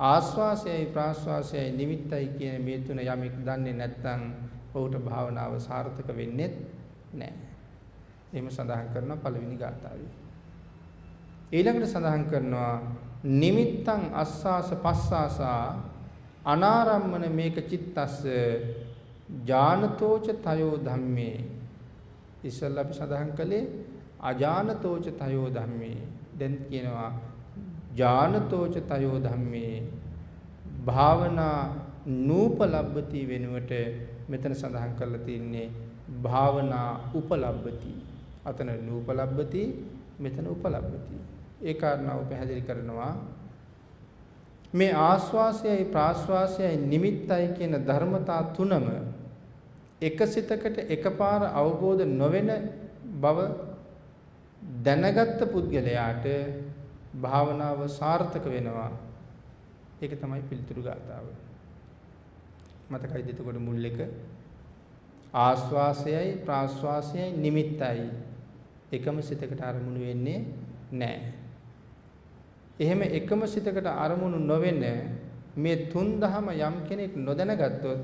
ආස්වාසයයි ප්‍රාස්වාසයයි නිමිත්තයි කියන මේ තුන යමෙක් දන්නේ නැත්නම් ඔහුට භාවනාව සාර්ථක වෙන්නේ නැහැ. එහෙම සඳහන් කරනවා පළවෙනි ගාථාවේ. ඊළඟට සඳහන් කරනවා නිමිත්තං අස්සාස පස්සාසා අනාරම්මන මේක චිත්තස්ස ඥානතෝච තයෝ ධම්මේ ඉස්සල්ලා අපි සඳහන් කළේ අජානතෝච තයෝ ධම්මේ දැන් කියනවා ඥානතෝච තයෝ ධම්මේ භාවනා නූපලබ්බති වෙනුවට මෙතන සඳහන් කරලා තින්නේ භාවනා උපලබ්ධති. අතන නූපලබ්ධති මෙතන උපලබ්ධති. ඒ කාරණාව පැහැදිලි කරනවා මේ ආස්වාසයයි ප්‍රාස්වාසයයි නිමිත්තයි කියන ධර්මතා තුනම එකසිතකට එකපාර අවබෝධ නොවන බව දැනගත්ත පුද්ගලයාට භාවනාව සාර්ථක වෙනවා. ඒක තමයි පිළිතුරු ගාතාව. මතකයිද එතකොට මුල් එක ආස්වාසයයි ප්‍රාස්වාසයයි නිමිත්තයි එකම සිතකට අරමුණු වෙන්නේ නැහැ. එහෙම එකම සිතකට අරමුණු නොවෙන මේ තුන් දහම යම් කෙනෙක් නොදැනගත්තොත්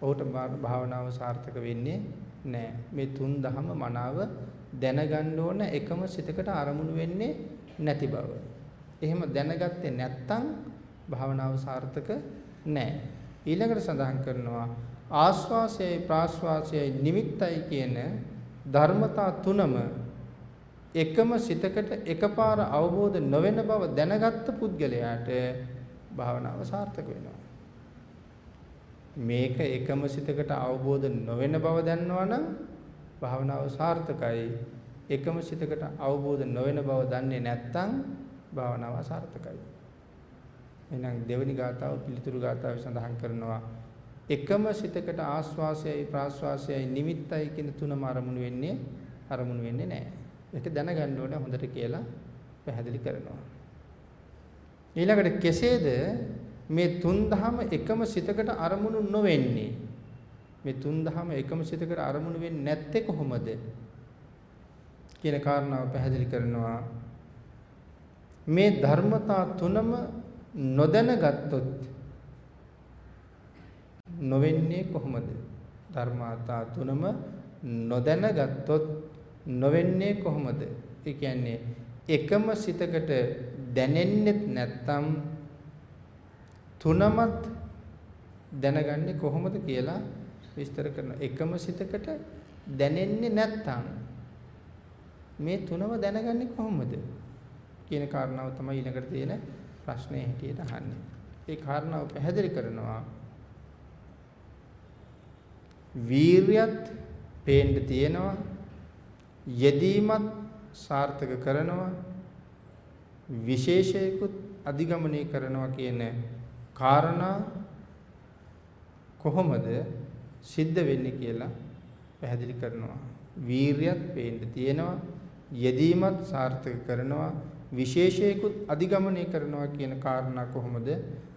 ඔහුට භාවනාව සාර්ථක වෙන්නේ නැහැ. මේ තුන් දහම මනාව දැනගන්න ඕන එකම සිතකට අරමුණු වෙන්නේ නැති බව. එහෙම දැනගත්තේ නැත්නම් භාවනාව සාර්ථක නැහැ. ඊළඟට සඳහන් කරනවා ආස්වාසයයි ප්‍රාස්වාසයයි නිමිත්තයි කියන ධර්මතා තුනම එකම සිතකට එකපාර අවබෝධ නොවන බව දැනගත්ත පුද්ගලයාට භාවනාව සාර්ථක වෙනවා. මේක එකම සිතකට අවබෝධ නොවන බව දන්නවනම් භාවනාව සාර්ථකයි. එකම සිතකට අවබෝධ නොවන බව දන්නේ නැත්නම් භාවනාව අසාර්ථකයි. එහෙනම් දෙවෙනි ගාථාව පිළිතුරු ගාථාවේ සඳහන් කරනවා එකම සිතකට ආස්වාසයයි ප්‍රාස්වාසයයි නිමිත්තයි කියන තුනම අරමුණු වෙන්නේ අරමුණු වෙන්නේ නැහැ. ඒක දැනගන්න ඕනේ හොඳට කියලා පැහැදිලි කරනවා. ඊළඟට කෙසේද මේ තුන් දහම එකම සිතකට අරමුණු නොවෙන්නේ? මේ තුන් දහම එකම සිතකට අරමුණු වෙන්නේ නැත්තේ කොහොමද? කියන කාරණාව පැහැදිලි කරනවා. මේ ධර්මතා තුනම නොදැනගත්තොත් නොවෙන්නේ කොහොමද? ධර්මාතා තුනම නොදැනගත්තොත් නොවෙන්නේ කොහොමද? ඒ කියන්නේ එකම සිතකට දැනෙන්නෙත් නැත්තම් තුනමත් දැනගන්නේ කොහොමද කියලා විස්තර කරන එකම සිතකට දැනෙන්නේ නැත්තම් මේ තුනම දැනගන්නේ කොහොමද කියන කාරණාව තමයි ඊළඟට තියෙන ප්‍රශ්නේ හැටියට අහන්නේ. ඒ කාරණාව පැහැදිලි කරනවා. වීරියත් පේන්න තියෙනවා. යෙදීමත් සාර්ථක කරනවා. විශේෂයකුත් අධිගමනය කරනවා කියන කාරණා කොහොමද සිද්ධ වෙන්නේ කියලා පැහැදිලි කරනවා. වීරියත් පේන්න තියෙනවා. යෙදීමත් සාර්ථක කරනවා. විශේෂයකුත් අධිගමනය කරනවා කියන කාරණා කොහොමද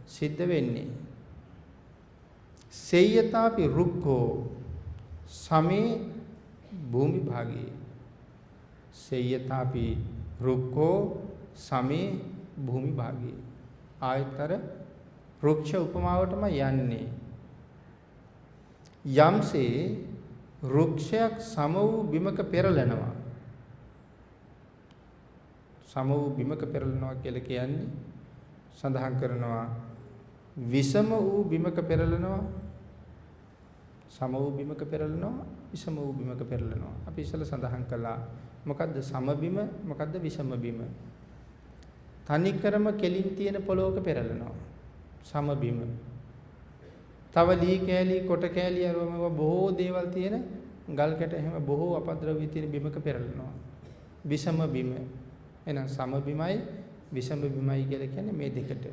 සිද්ධ වෙන්නේ? සේයතාපි රුක්ඛෝ සමේ භූමි භාගයේ. සේයතාපි රුක්ඛෝ සමේ භූමි භාගයේ. ආයතර වෘක්ෂ උපමාවටම යන්නේ. යම්සේ වෘක්ෂයක් සම වූ බිමක පෙරලනවා. සම වූ බිමක පෙරලනවා කියලා කියන්නේ සඳහන් කරනවා. විසම වූ බිමක පෙරලනවා සම වූ බිමක පෙරලනවා විසම වූ බිමක පෙරලනවා. අපි ඉස්සෙල්ලා සඳහන් කළා. මොකද්ද සම බිම? මොකද්ද විසම බිම? තනිකරම කෙලින් තියෙන පොලොවක පෙරලනවා. සම බිම. තව ලී කෑලි කොට කෑලි අරවම බොහෝ දේවල් තියෙන ගල් කැට එහෙම බොහෝ අපද්‍රව්‍ය තියෙන බිමක පෙරලනවා. විසම බිම. එහෙනම් සම බිමයි විසම බිමයි කියලා කියන්නේ මේ දෙකට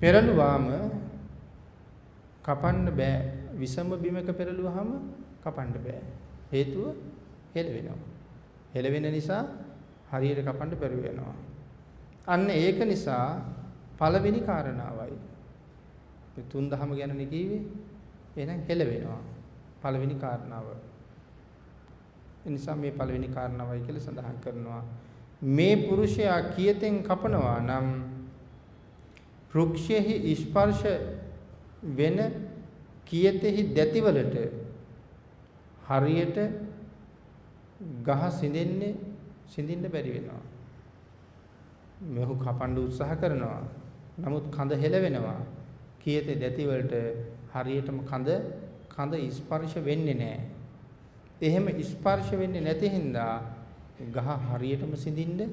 පෙරළුවාම කපන්න බෑ. විසම බිමක පෙරළුවාම කපන්න බෑ. හේතුව හෙල වෙනවා. හෙල වෙන නිසා හරියට කපන්න බැරුව වෙනවා. අන්න ඒක නිසා පළවෙනි කාරණාවයි. මේ තුන් දහම ගැනනේ කිව්වේ. එහෙනම් හෙල වෙනවා. පළවෙනි කාරණාව. ඒ නිසා මේ පළවෙනි කාරණාවයි කියලා සඳහන් කරනවා. මේ පුරුෂයා කියතෙන් කපනවා නම් වෘක්ෂයෙහි ස්පර්ශ වෙන කියතෙහි දැතිවලට හරියට ගහ සිඳෙන්නේ සිඳින්න බැරි වෙනවා. මෙහු කපන්න උත්සාහ කරනවා. නමුත් කඳ හෙලවෙනවා. කියතේ දැතිවලට හරියටම කඳ කඳ ස්පර්ශ වෙන්නේ නැහැ. එහෙම ස්පර්ශ වෙන්නේ නැති හින්දා ගහ හරියටම සිඳින්න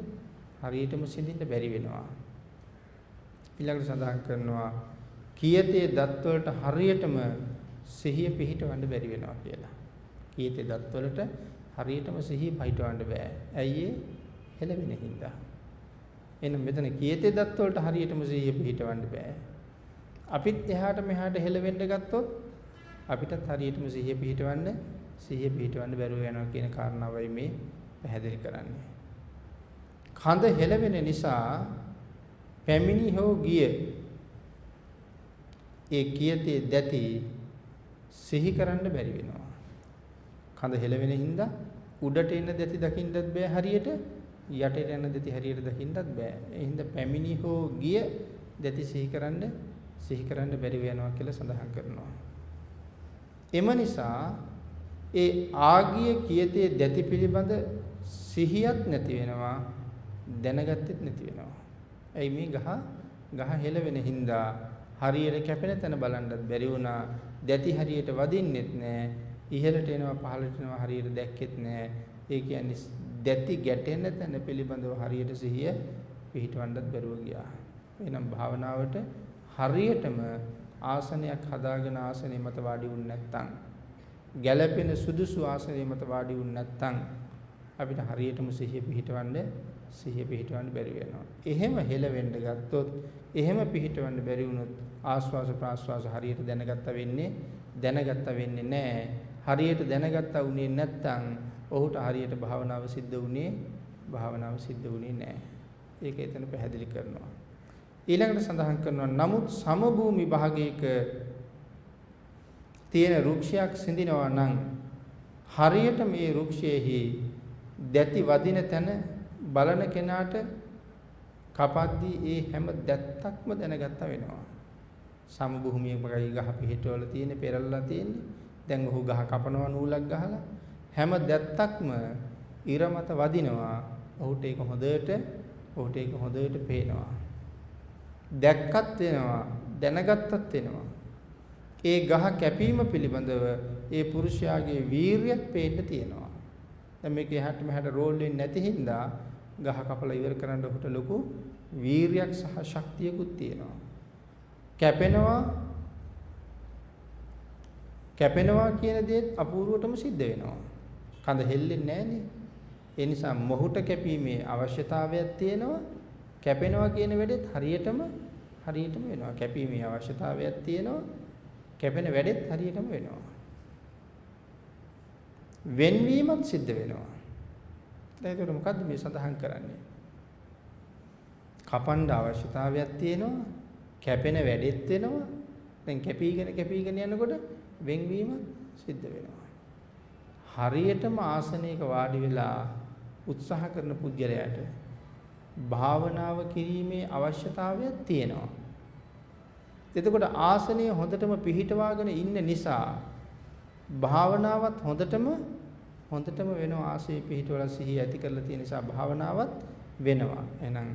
හරියටම සිඳින්න බැරි වෙනවා. ඊළඟට සඳහන් කරනවා කීයතේ දත් වලට හරියටම සිහිය පිහිටවන්න බැරි වෙනවා කියලා. කීයතේ දත් වලට හරියටම සිහිය පිහිටවන්න බෑ. ඇයි ඒ? හෙලවෙන හින්දා. එහෙනම් මෙතන කීයතේ දත් වලට හරියටම සිහිය පිහිටවන්න බෑ. අපිත් එහාට මෙහාට හෙලවෙන්න ගත්තොත් අපිටත් හරියටම සිහිය පිහිටවන්න සිහිය පිහිටවන්න බැරුව යනවා කියන කාරණාවයි මේ පැහැදිලි කරන්නේ. කඳ හෙලවෙන නිසා පැමිණි හෝ ගිය ඒ කියතේ දැති සිහි කරන්න බැරි වෙනවා. කඳ හෙලවෙන හින්දා උඩට එන දැති දකින්නත් බෑ හරියට යටට යන දැති හරියට දකින්නත් බෑ. ඒ හින්දා පැමිණි හෝ ගිය දැති සිහි කරන්න සිහි කරන්න බැරි වෙනවා කියලා සඳහන් කරනවා. එම නිසා ඒ ආගිය කියතේ දැති පිළිබඳ සිහියක් නැති වෙනවා දැනගත්තෙත් නැති වෙනවා. ඇයි මේ ගහ ගහ හෙලවෙන හින්දා හරියට කැපෙන තැන බලන්නත් බැරි වුණා. දැති හරියට වදින්නෙත් නැහැ. ඉහළට එනවා පහළට එනවා හරියට දැක්කෙත් නැහැ. ඒ කියන්නේ දැති ගැටෙන තැන පිළිබඳව හරියට සිහිය පිහිටවන්නත් බැරුව ගියා. එහෙනම් භාවනාවට හරියටම ආසනයක් හදාගෙන ආසනය මත වාඩි වුණ නැත්නම් ගැළපෙන සුදුසු ආසනය මත වාඩි වුණ නැත්නම් අපිට හරියටම සිහිය පිහිටවන්න සිහිය පිහිටවන්න බැරි වෙනවා. එහෙම හෙලවෙන්න ගත්තොත් එහෙම පිහිටවන්න බැරි වුණොත් ආස්වාස ප්‍රාස්වාස හරියට දැනගත්ත වෙන්නේ දැනගත්ත වෙන්නේ නැහැ. හරියට දැනගත්තා උනේ නැත්නම් ඔහුට හරියට භාවනාව සිද්ධ වුණේ භාවනාව සිද්ධ වුණේ නැහැ. ඒක එතන පැහැදිලි කරනවා. ඊළඟට සඳහන් කරනවා නමුත් සමභූමි භාගයක තියෙන වෘක්ෂයක් සිඳිනවා නම් හරියට මේ වෘක්ෂයේහි දැති වදින තැන බලන කෙනාට කපද්දී ඒ හැම දැත්තක්ම දැනගත්ත වෙනවා. සමභූමියකයි ගහ පිහිටවල තියෙන පෙරල්ලා තියෙන්නේ. දැන් ඔහු ගහ කපනවා නූලක් ගහලා හැම දැත්තක්ම ඉර මත වදිනවා. ඔහුට ඒක හොඳට ඔහුට ඒක හොඳට පේනවා. දැක්කත් වෙනවා දැනගත්තත් වෙනවා. ඒ ගහ කැපීම පිළිබඳව ඒ පුරුෂයාගේ වීරියක් පේන්න තියෙනවා. දැන් මේක එහාට මෙහාට රෝල් වෙන්නේ නැති හින්දා ගහ කපලා ඉවර කරන්න ඔහුට ලොකු වීරියක් සහ ශක්තියකුත් තියෙනවා. කැපෙනවා කැපෙනවා කියන දේත් අපූර්වටම සිද්ධ වෙනවා. කඳ හෙල්ලෙන්නේ නැහනේ. ඒ නිසා මොහුට කැපීමේ අවශ්‍යතාවයක් තියෙනවා. කැපෙනවා කියන වැඩෙත් හරියටම හරියටම වෙනවා. කැපීමේ අවශ්‍යතාවයක් තියෙනවා. කැපෙන වැඩෙත් හරියටම වෙනවා. වෙන්වීමත් සිද්ධ වෙනවා. දැන් ඒකට මොකද්ද මේ සඳහන් කරන්නේ? කපන්න අවශ්‍යතාවයක් තියෙනවා. කැපෙන වැඩෙත් වෙනවා. දැන් කැපීගෙන කැපීගෙන යනකොට වෙන්වීම සිද්ධ වෙනවා. හරියටම ආසනයක වාඩි වෙලා උත්සාහ කරන පුද්ගලයාට භාවනාව කිරීමේ අවශ්‍යතාවයක් තියෙනවා. එතකොට ආසනය හොඳටම පිහිටවාගෙන ඉන්න නිසා භාවනාවත් හොඳටම හොඳටම වෙනවා ආසයේ පිහිටවල සිහිය ඇති කරලා තියෙන නිසා භාවනාවත් වෙනවා. එහෙනම්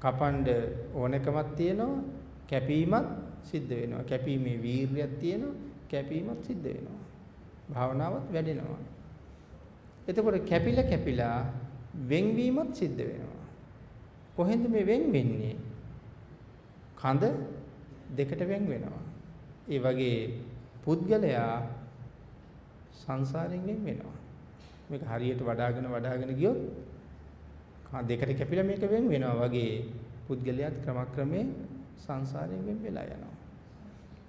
කපඬ ඕනකමක් තියෙනවා කැපීමත් සිද්ධ වෙනවා. කැපීමේ වීරියක් තියෙනවා කැපීමත් සිද්ධ වෙනවා. භාවනාවත් වැඩෙනවා. එතකොට කැපිලා කැපිලා වෙන්වීමත් සිද්ධ වෙනවා. කොහෙන්ද මේ වෙන් වෙන්නේ? කඳ දෙකට වෙන් වෙනවා. ඒ වගේ පුද්ගලයා සංසාරයෙන් වෙන් වෙනවා. මේක හරියට වඩාගෙන වඩාගෙන ගියොත් දෙකට කැපිලා මේක වෙන් වෙනවා වගේ පුද්ගලයාත් ක්‍රමක්‍රමයෙන් සංසාරයෙන් වෙන් වෙලා යනවා.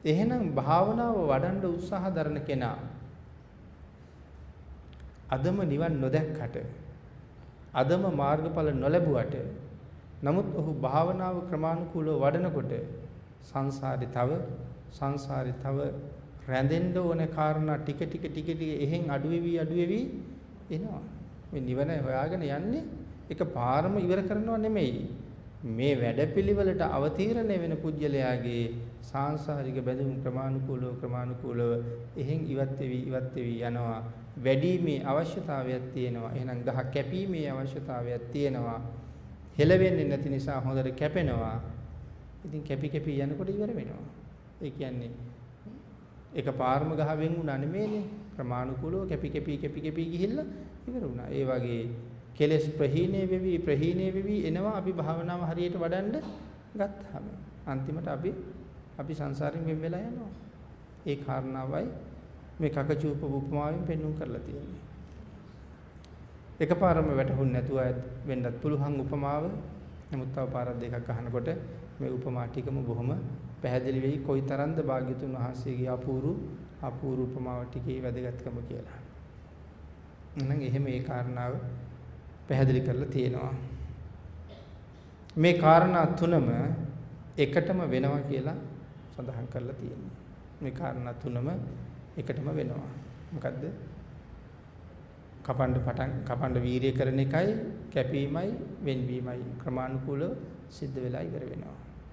එහෙනම් භාවනාව වඩන්න උත්සාහ දරන කෙනා අදම නිවන් නොදැක්කට අදම මාර්ගඵල නොලැබුවට නමුත් ඔහු භාවනාව ක්‍රමානුකූලව වඩනකොට සංසාරේ තව සංසාරේ තව රැඳෙන්න ඕන කාරණා ටික ටික ටික ටික එහෙන් අඩු වෙවි අඩු වෙවි එනවා. මේ නිවන හොයාගෙන යන්නේ එක පාරම ඉවර කරනව නෙමෙයි. මේ වැඩපිළිවෙලට අවතීර්ණ වෙන පුජ්‍යලයාගේ සාංශාරික බැඳුම් ක්‍රමානුකූලව ක්‍රමානුකූලව එහෙන් ඉවත් වෙවි ඉවත් වෙවි යනවා. වැඩිමේ අවශ්‍යතාවයක් තියෙනවා. එහෙනම් ගහ කැපීමේ අවශ්‍යතාවයක් තියෙනවා. හෙලවෙන්නේ නැති නිසා හොඳට කැපෙනවා. ඉතින් කැපි කැපි යනකොට ඉවර වෙනවා. ඒ කියන්නේ එක පාරම ගහ වෙන් වුණා නෙමෙයිනේ. ක්‍රමානුකූලව කැපි කැපි කැපි කැපි ගිහිල්ලා ඉවර වුණා. ඒ වගේ කෙලස් ප්‍රහීණය වෙවි ප්‍රහීණය වෙවි එනවා අපි භාවනාව හරියට වඩන්න ගත්තාම. අන්තිමට අපි අපි සංසාරයෙන් වෙන් වෙලා යනවා. ඒ කාරණාවයි මේ කකචූප උපමාවෙන් පෙන්වුම් කරලා තියෙන්නේ. එකපාරම වැටහුන්නේ නැතුව වෙන්නත් පුළුවන් උපමාව නමුත් තව පාරක් දෙකක් අහනකොට මේ උපමා ටිකම බොහොම පැහැදිලි වෙයි කොයිතරම්ද භාග්‍යතුන් වහන්සේගේ අපූරු අපූරු උපමාව ටිකේ වැදගත්කම කියලා. එහෙනම් එහෙම ඒ කාරණාව පැහැදිලි කරලා තියෙනවා. මේ කාරණා තුනම එකටම වෙනවා කියලා සඳහන් කරලා තියෙනවා. මේ කාරණා තුනම එකටම වෙනවා. මොකද්ද? කපන්න පටන් කපන්න වීරිය කරන එකයි කැපීමයි වෙන්වීමයි ක්‍රමානුකූලව සිද්ධ වෙලා ඉවර වෙනවා.